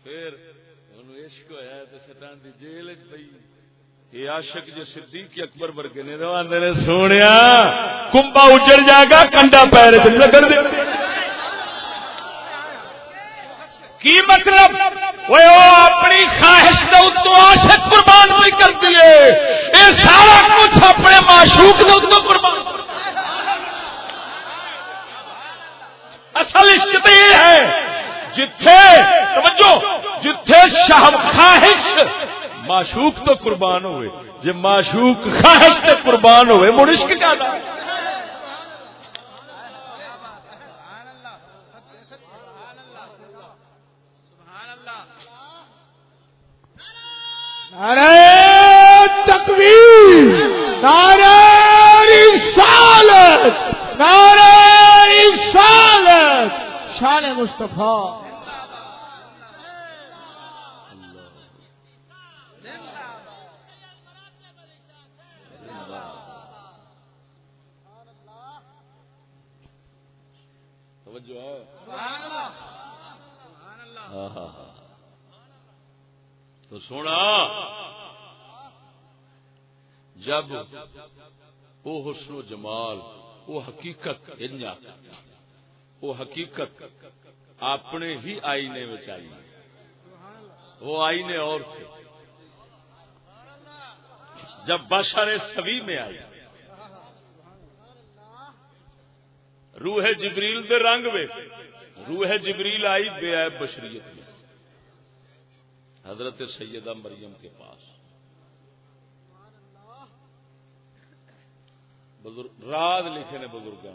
پھر عشق ہوا تو سٹان دی جیل پی یہ عاشق جو صدیق اکبر ورگے نے روانتے نے سونے کمبا اجڑ جائے گا کنڈا پیر لگن دے۔ کی مطلب؟ وہ اپنی خواہش تو عاشق قربان بھی کر دیے یہ سارا کچھ اپنے معشوق دو قربان۔ اصل عشق تو یہ ہے جتھے، توجہ، جتھے شاہ خواہش، معشوق تو قربان ہوئے۔ جب معشوق خواہش تو قربان ہوئے، مڑ عشق کیا
نعرہ تکبیر، نعرہ رسالت نعرہ رسالت، شان مصطفیٰ۔ ہاں، ہاں، ہاں۔
تو سونا، جب وہ حسن و جمال، وہ حقیقت وہ حقیقت اپنے ہی آئینے میں چاہیے۔ وہ آئینے اور تھے جب بشر سبھی میں آئی روح جبریل دے رنگ میں روح جبریل آئی بے بشریت میں حضرت سیدہ مریم کے پاس۔ راز لکھے نے بزرگ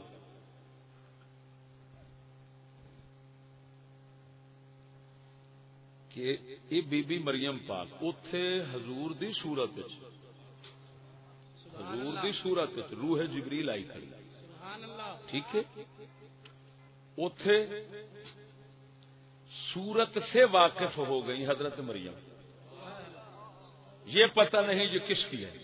کہ یہ بی بی مریم پاک اتے حضور دی صورت حضور دی صورت روح جبریل آئی کھڑی۔ ٹھیک ہے؟ اتے سورت سے واقف ہو گئی حضرت مریم. یہ پتہ نہیں یہ کس کی ہے.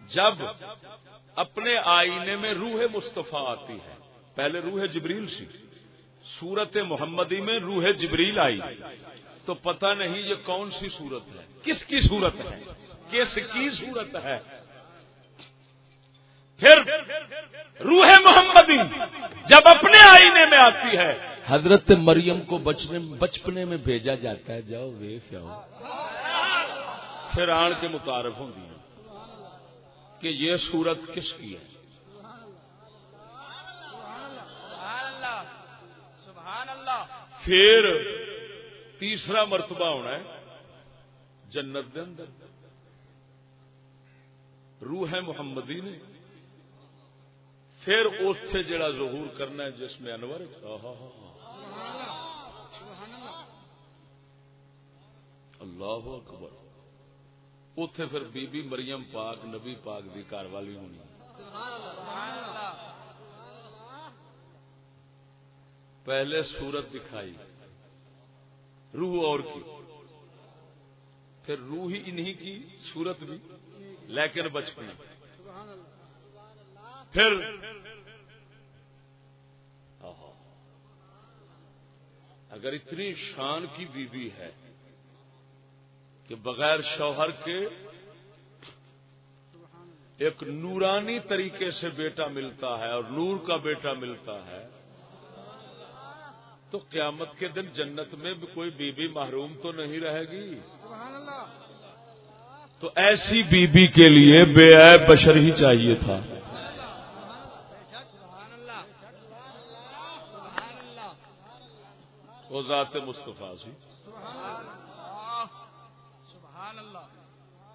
جب اپنے آئینے میں روح مصطفیٰ آتی ہے، پہلے روح جبریل سی، سورت محمدی میں روح جبریل آئی۔ تو پتہ نہیں یہ کون سی صورت ہے، کس کی صورت ہے؟ کس کی صورت ہے۔ پھر روح محمدی جب اپنے آئینے میں آتی ہے، حضرت مریم کو بچنے، بچپنے میں بھیجا جاتا ہے۔ جاؤ، ویخ آؤ پھر آن کے متعارف ہوں گی کہ یہ صورت کس کی ہے۔ پھر تیسرا مرتبہ ہونا ہے جنت دے اندر۔ روح محمدی نے پھر اتے جڑا ظہور کرنا ہے جس میں انور اللہ اکبر۔ اتے پھر بی بی مریم پاک، نبی پاک دی کار والی ہونی۔ پہلے سورت دکھائی۔ روح اور کی۔ پھر روح ہی انہی کی، سورت بھی۔ لیکن بچپن. پھر اگر اتنی شان کی بیوی بی ہے کہ بغیر شوہر کے ایک نورانی طریقے سے بیٹا ملتا ہے اور نور کا بیٹا ملتا ہے، تو قیامت کے دن جنت میں بھی کوئی بی بی محروم تو نہیں رہے گی؟ تو ایسی بی بی کے لیے بے عیب بشر ہی چاہیے تھا۔ وہ ذات مصطفیٰ سی۔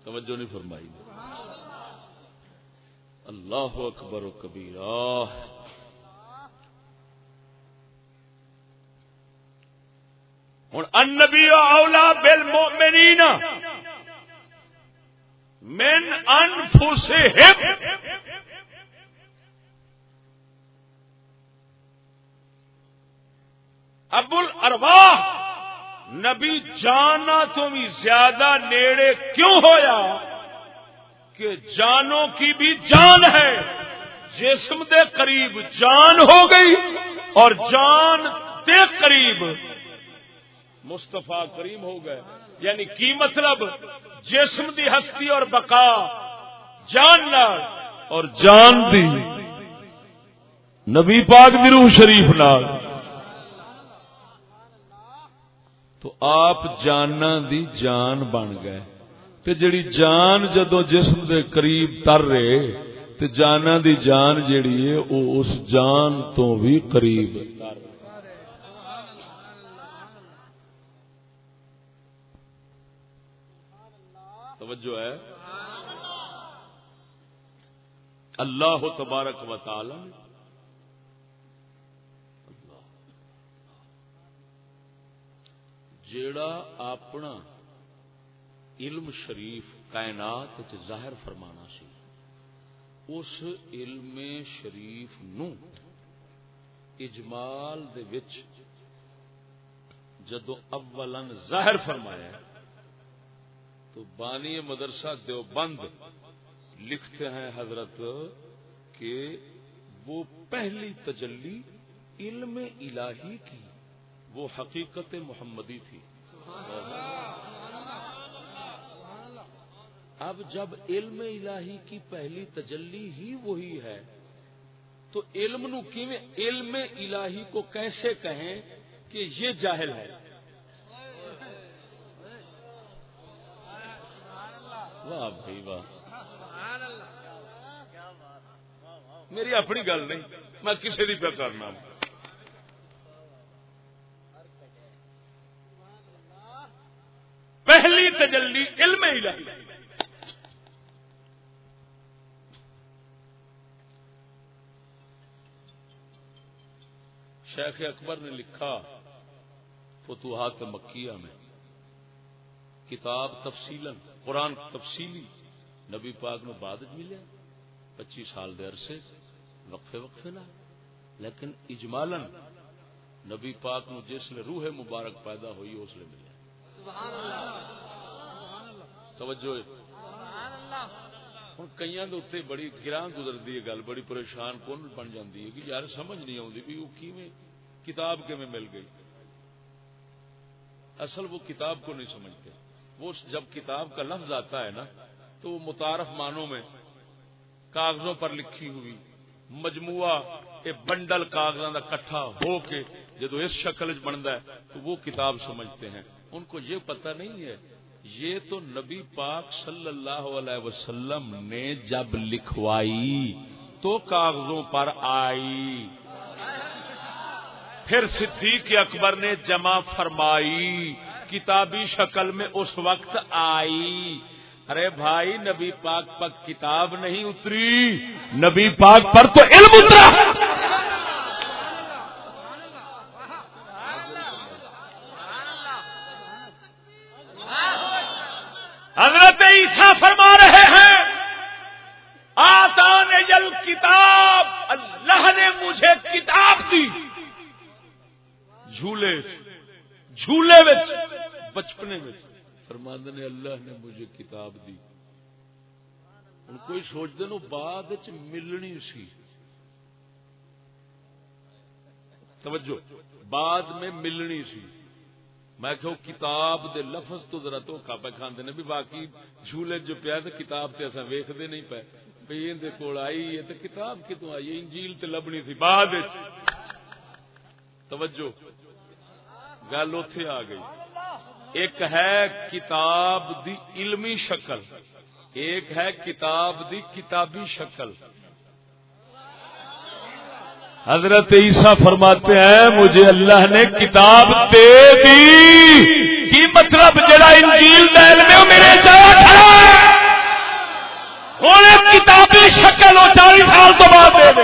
توجہ نہیں فرمائی۔ اللہ اکبر و کبیرہ۔ ہوں انبی اولا بل مومنین من انفسہم. ابو الارواح نبی جانا تو بھی زیادہ نیڑے کیوں ہویا؟ کہ جانوں کی بھی جان ہے، جسم دے قریب جان ہو گئی اور جان دے قریب مستفا کریم ہو گئے۔ یعنی کی مطلب؟ جسم دی ہستی اور بقا، جان نال اور جان دی۔ نبی پاک دی روح شریف نال۔ تو آپ جانا دی جان بن گئے۔ تے جڑی جان جدو جسم دے قریب تر رہے، تے جانا دی جان جڑی ہے، او اس جان تو بھی قریب توجہ ہے۔ اللہ تبارک و تعالی جیڑا اپنا علم شریف کائنات ظاہر فرمانا سی، اس علم شریف نو اجمال دے وچ جدو اولن ظاہر فرمایا تو بانی مدرسہ دیوبند لکھتے ہیں حضرت کہ وہ پہلی تجلی علم الہی کی، وہ حقیقت محمدی تھی۔ اب جب علم الہی کی پہلی تجلی ہی وہی ہے، تو علم نو علم الہی کو کیسے کہیں کہ یہ جاہل ہے؟ واہ بھائی واہ۔ میری اپنی گل نہیں میں کسی بھی پہ کرنا۔ پہلی تجلی علم الہی۔ شیخ اکبر نے لکھا فتوحات مکیہ میں۔ کتاب تفصیل قرآن تفصیلی نبی پاک نے بعد ملے پچیس سال دے عرصے وقفے وقفے نہ لیکن اجمالن نبی پاک نو جس لیے روح مبارک پیدا ہوئی، اس لیے ملے توجہ ہوں کئی اتنے بڑی گراہ گزرتی ہے گل، بڑی پریشان کون بن جاتی ہے کہ یار سمجھ نہیں آتی بھی وہ کیویں، کتاب کیویں مل گئی۔ اصل وہ کتاب کو نہیں سمجھتے۔ وہ جب کتاب کا لفظ آتا ہے نا، تو وہ متعارف معنوں میں کاغذوں پر لکھی ہوئی مجموعہ بنڈل کاغذوں کا کٹھا ہو کے جدو اس شکل بنتا ہے، تو وہ کتاب سمجھتے ہیں۔ ان کو یہ پتہ نہیں ہے، یہ تو نبی پاک صلی اللہ علیہ وسلم نے جب لکھوائی تو کاغذوں پر آئی۔ پھر صدیق اکبر نے جمع فرمائی۔ کتابی شکل میں اس وقت آئی۔ ارے بھائی، نبی پاک پر کتاب نہیں اتری۔ نبی پاک پر تو علم اترا۔ حضرت عیسیٰ فرما رہے ہیں آتا نے جل کتاب، اللہ نے مجھے کتاب دی۔ جھولے جھولے بچپنے میں فرماند نے اللہ نے مجھے کتاب دی۔ ہوں کوئی سوچتے نو بعد ملنی سی۔ توجہ، بعد میں ملنی سی۔ میں کہ کتاب دے لفظ تو ذرا دھوکھا پہ کھانے نے بھی باقی جھولے جو پیا تو کتاب تے اصا ویختے نہیں پے۔ بھائی اندر کول آئی ہے تو کتاب کتوں آئی ہے؟ انجیل تے لبنی تھی بعد وچ۔ توجہ، گل اتے آ گئی۔ ایک ہے کتاب دی علمی شکل، ایک ہے کتاب دی کتابی شکل۔ حضرت عیسیٰ فرماتے ہیں، مجھے اللہ نے کتاب دے دی۔ کی مطلب؟ جڑا انجیل دل میں میرے کتابی شکل ہو چالیس سال تو بعد دے دے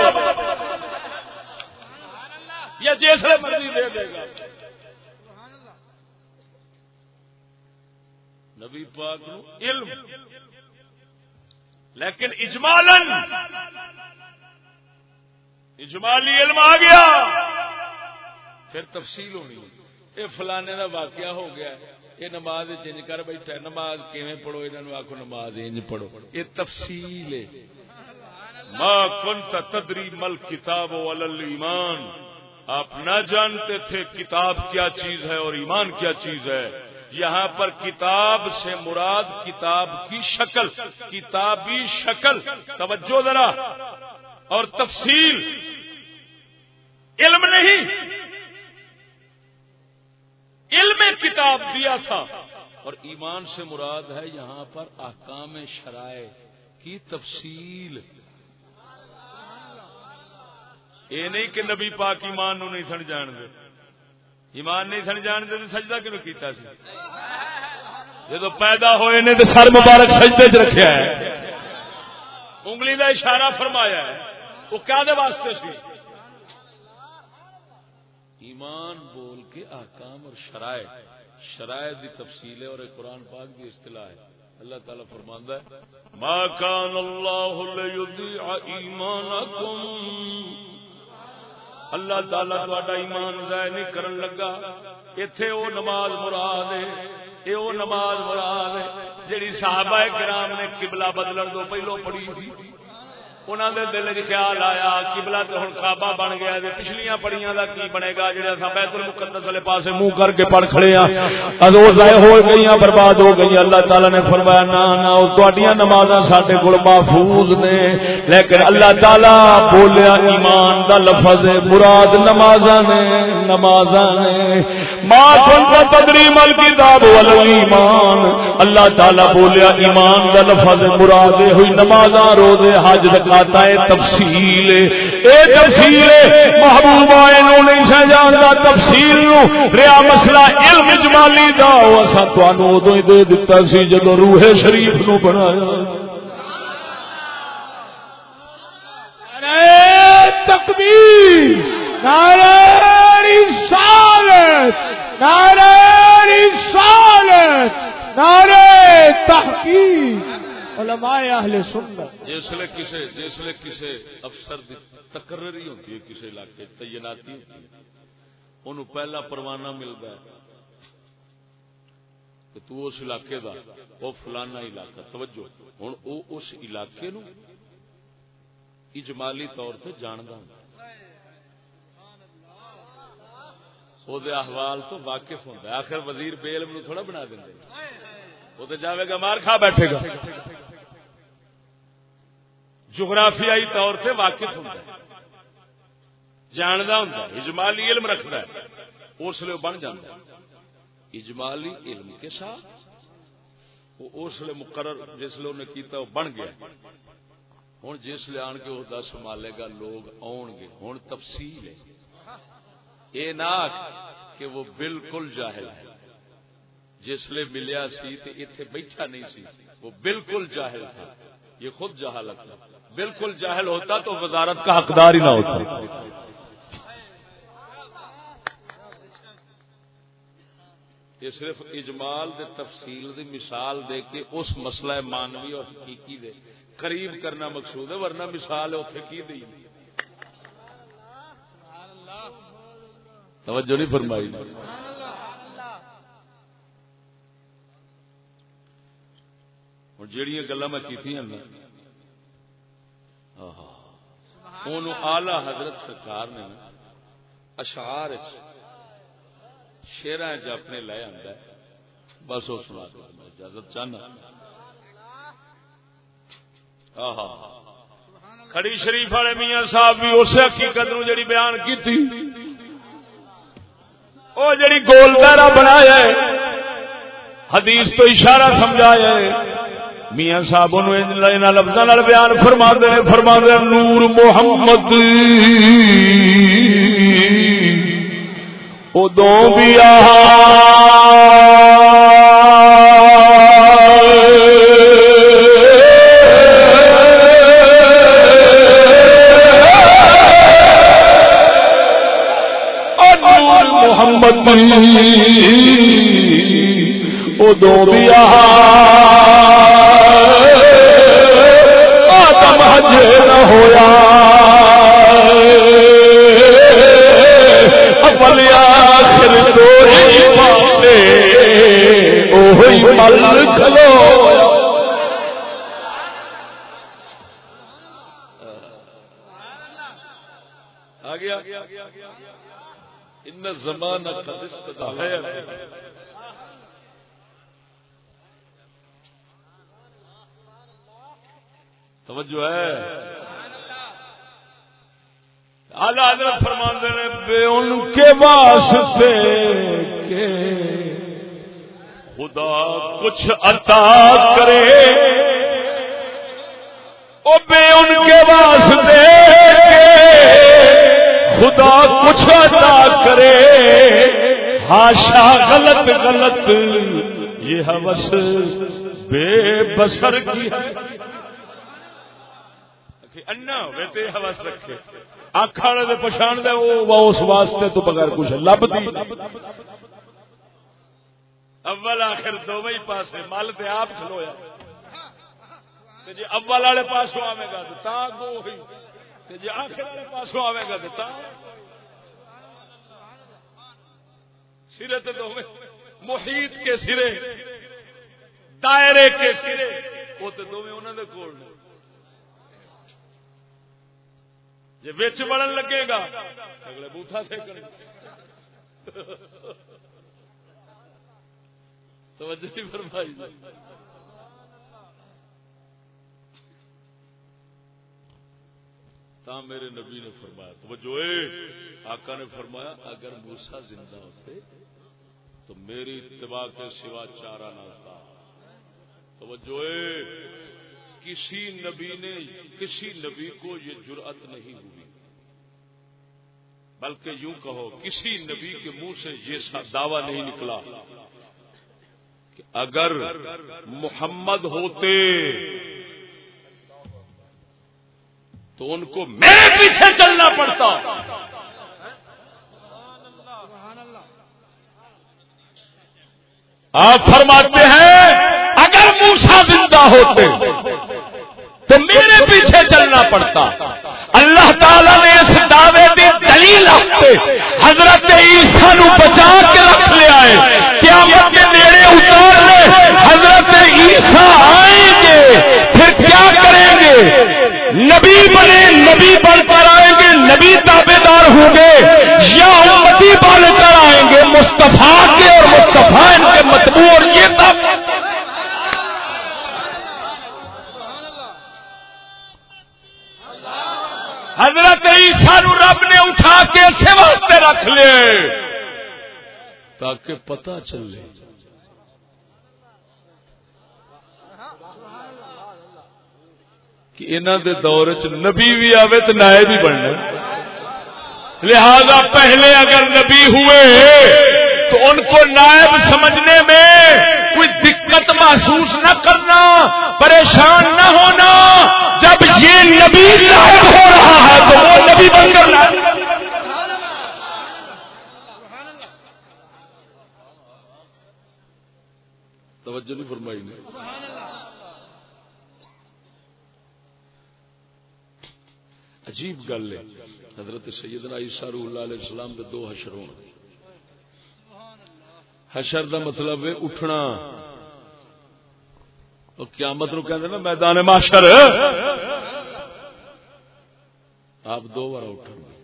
یا جیسے مرضی دے دے گا۔ نبی پاک علم. لیکن اجمالن اجمالی علم آ گیا. پھر تفصیل ہونی. یہ فلانے کا واقعہ ہو گیا. یہ نماز چینج کر بیٹھا نماز کیویں پڑھو؟ انہوں آخو نماز انج پڑھو. یہ تفصیل ہے. ما کنت تدری مل کتاب ایمان آپ نہ جانتے تھے کتاب کیا چیز ہے اور ایمان کیا چیز ہے. یہاں پر کتاب سے مراد کتاب کی شکل، کتابی شکل۔ توجہ ذرا۔ اور تفصیل۔ علم نہیں۔ علم کتاب دیا تھا۔ اور ایمان سے مراد ہے یہاں پر احکام شرائع کی تفصیل۔ یہ نہیں کہ نبی پاک ایمان نو نہیں سن جان دے ایمان نہیں سن جان دے تو سجدہ کیوں کیتا سی؟ جدو پیدا ہوئے نے تو سر مبارک سجدے چ رکھا ہے۔ انگلی کا اشارہ فرمایا ہے۔ وہ کیا دے واسطے سی؟ ایمان بول کے احکام اور شرائع۔ شرائع دی تفصیل ہے اور قرآن پاک دی اصطلاح ہے۔ اللہ تعالی فرماندا ہے، ما کان اللہ لیضیع ایمانکم اللہ تعالی تا ایمان ضائع نہیں کرن لگا۔ اتے او نماز مراد ہے، اے او نماز مراد ہے جہی صحابہ کرام نے قبلہ بدلن دو پہلو پڑھی تھی۔ انہوں دے دل چ خیال آیا کبلا تو ہوں کابا بن گیا پچھلیاں پڑیاں کا کی بنے گا جہاں اصا بیت المقدس والے پاس منہ کر کے پڑھ کھڑے ہاں۔ ادو ضائع ہو گئی برباد ہو گئی اللہ تعالی نے فرمایا، نہ نہ نماز سڈے کو محفوظ نے۔ لیکن اللہ تعالی بولیا، ایمان دا لفظ مراد نماز نے نماز نے۔ ماں کو تدری مل کتاب ایمان۔ اللہ تعالی بولیا، ایمان دا لفظ مراد ہوئی نماز روزے، حج زکاتا ہے تفصیل۔ اے تفصیل، محبوبہ انہوں نہیں سہ جانتا تفصیل نو ریا مسئلہ علم جمالی دا اسا تانوں ادو ہی دے دتا سی جدو روح شریف نو بنایا۔
تکبیر، نعرہ رسالت نعرہ رسالت، نعرہ تحقیق۔ علماء اہل سنت۔
جسے کسے جسے کسے افسر دی تقرری ہوتی ہے کسی علاقے تعیناتی ہوتی ہے انہوں پہلا پروانہ ملتا ہے کہ تو اس علاقے دا وہ فلانا علاقہ، توجہ ہوں وہ اس علاقے نو اجمالی طور سے جاندا ہوں وہ احوال تو واقف ہوتا ہے۔ آخر وزیر بے علم نو تھوڑا بنا دیں وہ تو جاوے گا، مار کھا بیٹھے گا۔ جغرافیائی طور سے واقف ہوتا ہے۔ جاندا ہوں اجمالی علم رکھتا ہے۔ اس لیے بن جاتا ہے۔ اجمالی علم کے ساتھ وہ اس لیے مقرر، جس لیے انہیں کیتا وہ بن گیا۔ ہوں جس لیے آن کے وہ دس مالے گا، لوگ آن گے۔ ہوں تفصیل ہے۔ یہ نہ کہ وہ بالکل جاہل ہے۔ جس لیے ملیا سی تے اتنے بیٹھا نہیں سی، وہ بالکل جاہل تھا یہ خود جہالت تھا بالکل جاہل ہوتا تو وزارت کا حقدار ہی نہ ہوتا۔ یہ صرف اجمال دے تفصیل دی مثال دے کے اس مسئلہ مانوی اور حقیقی دے قریب کرنا مقصود ہے، ورنہ مثال اتنے کی دی توجہ نہیں فرمائی۔ ہوں جہیا گلا میں کی ہاں، ہاں، ہاں۔ ان آلہ حضرت سرکار نے اشعار شیرا چ اپنے لے آتا ہے۔ بس وہ سنا اجازت چاہنا۔ کھڑی شریف والے میاں صاحب بھی اس حقیقت نو جڑی بیان کی تھی وہ جڑی گول دائرہ بنایا ہے، حدیث تو اشارہ سمجھایا ہے۔ میاں صاحب لفظ بیان فرما دے فرما دے نور محمد۔ ادو بھی آ کچھ عطا کرے۔ او بے ان کے واسطے خدا کچھ عطا کرے۔ ہاشا غلط غلط، یہ حوث بے بسر کی انا ہوئے تے حوث رکھے۔ آنکھ والے دے پچھان دے وہ اس واسطے تو بغیر کچھ لب اول آخر دو ہی پاسے مل تے آپ کھلویا۔ جی اول والے پاسوں آئے گا تو تا گو ہوئی۔ جی آخر والے پاسوں آئے گا تو سرے تو محیط کے سرے۔ دائرے کے سرے۔ وہ تو دونوں انہوں نے کول جی بچ بڑھن لگے گا، اگلے بوٹا سے توجہ نہیں فرمائی جی۔ تا میرے نبی نے فرمایا تو آقا نے فرمایا، اگر موسا زندہ ہوتے تو میری اتباع کے سوا چارہ نہ تھا تو جو کسی نبی نے، کسی نبی کو یہ جرأت نہیں ہوئی۔ بلکہ یوں کہو، کسی نبی کے منہ سے یہ دعویٰ نہیں نکلا۔ اگر محمد ہوتے تو ان کو میرے پیچھے چلنا پڑتا۔ آپ فرماتے ہیں، اگر موسا زندہ ہوتے تو میرے پیچھے چلنا پڑتا۔ اللہ تعالی نے اس دعوے کی دلیل رکھتے۔ حضرت عیسیٰ نو بچا کے رکھ لیا ہے قیامت کے نیڑے اتار عیسیٰ آئیں گے، پھر کیا کریں گے؟ نبی بنے، نبی بن کر آئیں گے، نبی تابے دار ہوں گے، یا امتی بن کر آئیں گے مستفا کے اور مستفا ان کے متبو اور یہ تب حضرت عیسیٰ رب نے اٹھا کے اسے واسطے رکھ لے، تاکہ پتہ چلے۔ کہ انہوں دے دور چ نبی بھی آوے تو نائب بھی بننا لہذا پہلے اگر نبی ہوئے تو ان کو نائب سمجھنے میں کوئی دقت محسوس نہ کرنا، پریشان نہ ہونا۔ جب یہ نبی نائب ہو رہا ہے تو وہ نبی بن کر توجہ نہیں فرمائی نے۔ عجیب گل ہے۔ حضرت سیدنا عیسیٰ روح اللہ علیہ السلام دے دو حشر ہونے حشر دا مطلب ہے اٹھنا۔ قیامت نو کہتے نا، میدان معاشر۔ آپ دو بار اٹھیں گے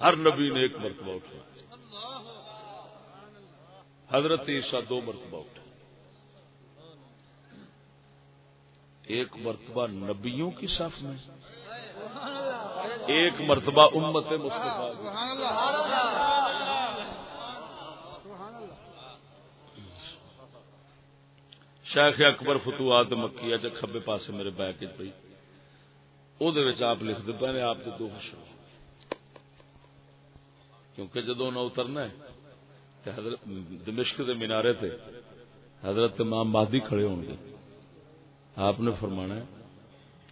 ہر نبی نے ایک مرتبہ اٹھا حضرت عیسیٰ دو مرتبہ اٹھا ایک مرتبہ نبیوں کی صف میں، ایک مرتبہ امت مصطفیٰ شیخ اکبر فتوحات مکی اچھا کھبے پاسے میرے بیک پی وہ آپ لکھ دے پہ آپ کے دو خوش کیونکہ جدو نہ اترنا ہے حضرت دمشق دے مینارے تے حضرت امام مہدی کھڑے ہوں گے۔ آپ نے فرمانا ہے،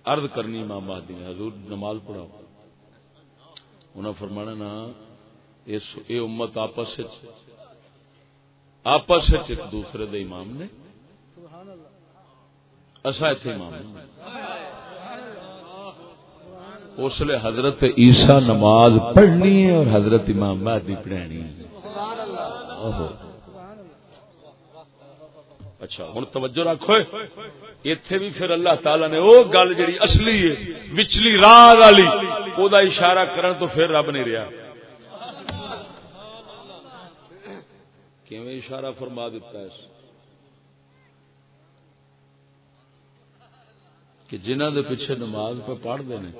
عرض کرنی امام مہدی نے، حضور نماز پڑھاؤ۔ انہوں فرمانا نا یہ امت آپس آپس ایک دوسرے دے امام نے۔ اصا اتنے امام اس لیے حضرت عیسا نماز پڑھنی ہے اور حضرت امام مہدی پڑھانی اچھا ہوں توجہ رکھو۔ اتے بھی پھر اللہ تعالی نے وہ گل جی اصلی ہے، وچلی راہ والی وہ اشارہ کرن تو پھر رب نہیں رہا اشارہ فرما دیتا ہے کہ جنہ دے پیچھے نماز پہ پڑھتے ہیں،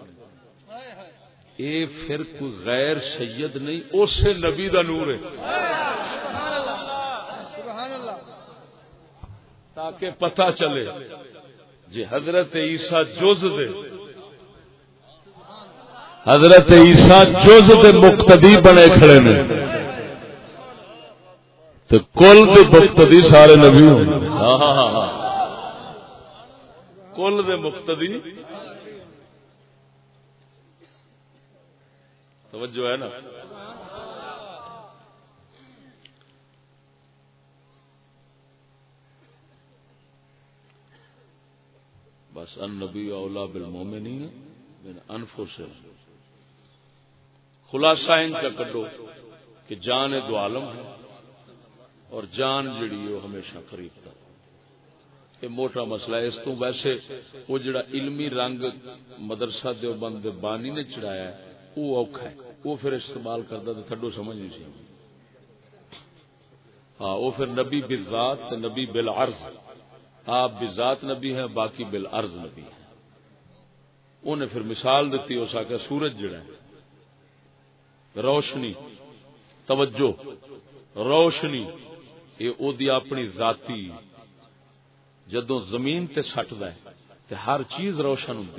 اے پھر کوئی غیر سید نہیں اسے نبی دا نور ہے۔ تاکہ پتہ چلے۔ جی حضرت عیسیٰ جز دے۔ حضرت عیسیٰ جز دے مقتدی بنے کھڑے نے۔ تو کل دے مقتدی سارے نبی ہوں۔ ہاں، ہاں، ہاں، کل دے مقتدی۔ توجہ ہے نا۔ بس ان نبی اولا بالمومنین من انفسهم خلاصہ ان کا کڈو کہ جان دو عالم ہے اور جان جڑی وہ ہمیشہ قریب تک۔ یہ موٹا مسئلہ ہے۔ اس تو ویسے وہ جڑا علمی رنگ مدرسہ دیوبند دے بانی نے چڑھایا ہے، وہ اوکھا ہے۔ وہ پھر استعمال کرتا تو تھڈو سمجھ نہیں سی۔ ہاں وہ پھر نبی بذات نبی بالعرض۔ آپ بذات نبی ہیں، باقی بالعرض نبی ہیں۔ انہیں پھر مثال دیتی ہو سکا سورج جڑا ہے۔ روشنی، توجہ، روشنی، یہ او دی اپنی ذاتی جدو زمین تے سٹ تے ہر چیز روشن ہوں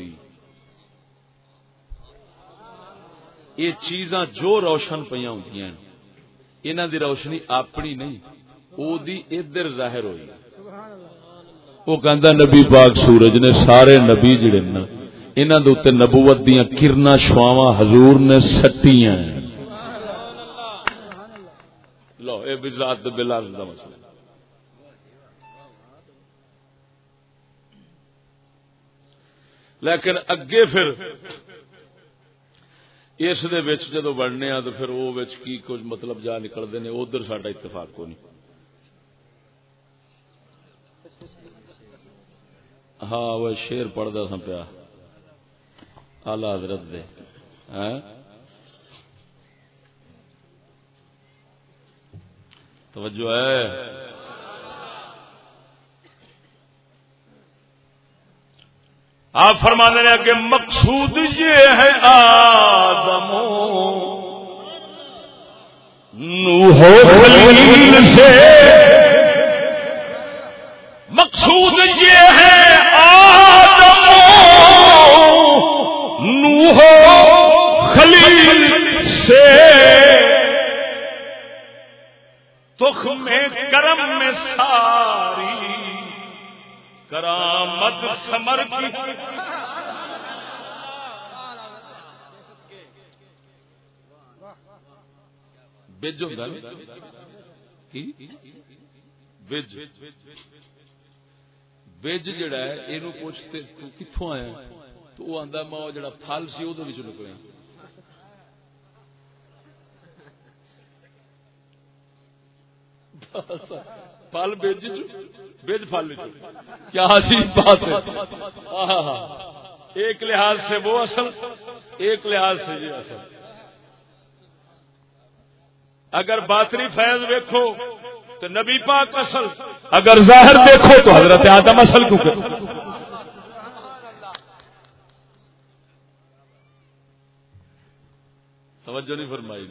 یہ چیزاں جو روشن پہ ہوں انہوں دی روشنی اپنی نہیں، او دی ادھر ظاہر ہوئی۔ وہ کہ نبی پاک سورج نے سارے نبی جڑے نا، انہاں دے اوتے نبوت دیاں کرنا شواواں حضور نے سٹیاں لو، اے مسئلہ۔ لیکن اگے پھر اس جدو بڑھنے ہاں تو پھر او کچھ مطلب جا نکلتے نے، ادھر ساڈا اتفاق کو نہیں۔ ہاں وہ شیر پڑھتا سا پیا۔ آلہ حضرت دے۔ ہاں؟ توجہ ہے۔ آپ فرمانے نے کہ مقصود یہ ہے آدم۔ خلیل سے۔ مقصود یہ ہے سے تخ میں کرم میں ساری کرامت سمر کی۔ بج بج۔ بج جڑا ہے یہ پوچھتے کتوں آیا؟ تو وہ آتا میں جڑا پھل سی وہ نکلے پل بج بج پل کیا بات ہے۔ ایک لحاظ سے وہ اصل، ایک لحاظ سے یہ اصل۔ اگر باطری فیض دیکھو تو نبی پاک اصل۔ اگر ظاہر دیکھو تو حضرت آدم اصل کیوں توجہ نہیں فرمائی۔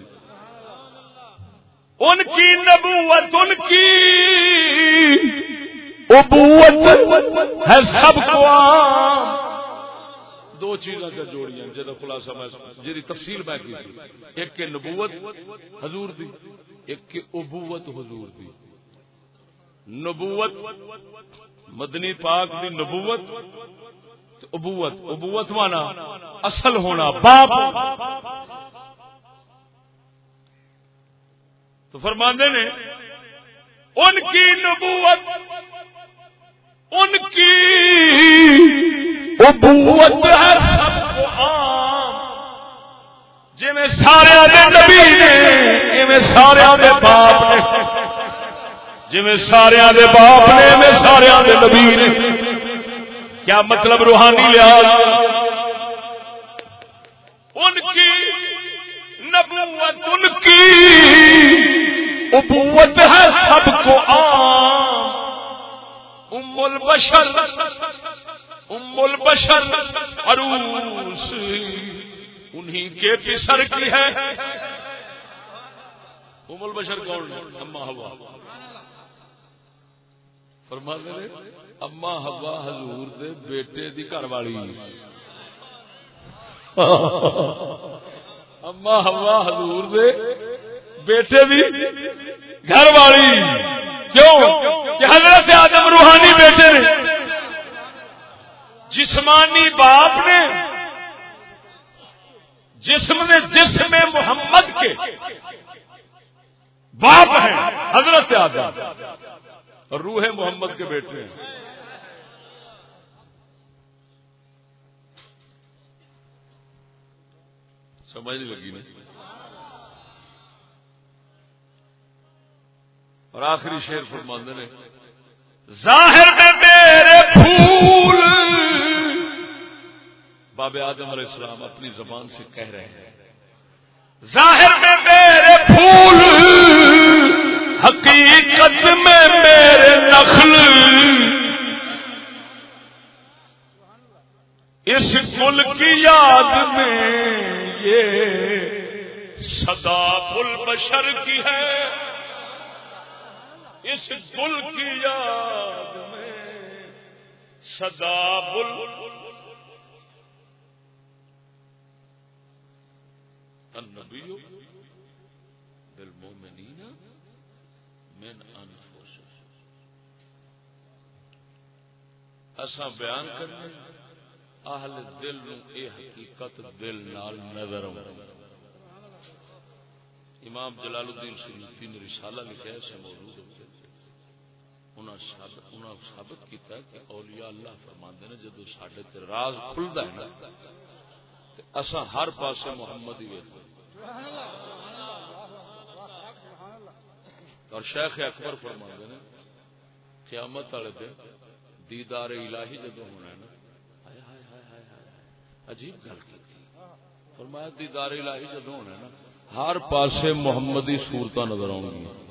ان کی نبوت ان کی ابوت ہے سب کو دو چیزاں سے جوڑی جہاں خلاصہ میں جی تفصیل میں کی ایک کے نبوت حضور دی ایک کے ابوت حضور دی۔ نبوت مدنی پاک دی نبوت ابوت ابوت مانا اصل ہونا باپ۔ تو فرماندے نے، ان کی نبوت، ان کی ابوت ہے سب کو عام۔ جی میں سارے نبی نے میں سارے دے باپ نے۔ جی میں سارے باپ نے میں سارے دے نبی نے۔ کیا مطلب روحانی لحاظ؟ ان کی نبوت ان کی۔ ابوت ہے سب کو عام۔ ام البشر۔ ام البشر عروس۔ انہی کے پسر کی ہے۔ ام البشر کون اما ہوا فرما دے اما ہوا حضور دے بیٹے دی گھر والی۔ اما ہوا حضور دے بیٹے بھی گھر والی۔ کیوں؟ کہ حضرت آدم روحانی بیٹے نے۔ جسمانی باپ نے۔ جسم نے جسم محمد کے۔ باپ ہیں حضرت آدم۔ اور روح محمد کے بیٹے ہیں۔ سمجھ نہیں لگی نہیں اور آخری شیر فرماندے نے، ظاہر میں میرے پھول۔ باب آدم علیہ السلام اپنی زبان سے کہہ رہے ہیں، ظاہر میں میرے پھول۔ حقیقت میں میرے نخل۔ اس گل کی یاد میں یہ صدا پل بشر کی ہے۔ اس گل کی یاد میں سدا بل۔ النبی بالمؤمنین من انفسهم اسا بیان کرنے اہل دل نو اے حقیقت دل نال نظر امام جلال الدین سیوطی نے رسالہ لکھا ہے سے موجود ہوتے ثابت کیتا ہے کہ اولیاء اللہ فرماندے نے جدو ساڈے تے راز کھلدا ہے نا اسا ہر پاسے محمد ہی ویکھو۔ اور شیخ اکبر فرماندے نے، قیامت والے دن دیدار الہی جدو ہونا ہے نا عجیب گل کی فرمایا دیدار الہی جدوں ہونا نا، ہر پاسے محمدی صورتاں نظر آؤں گی۔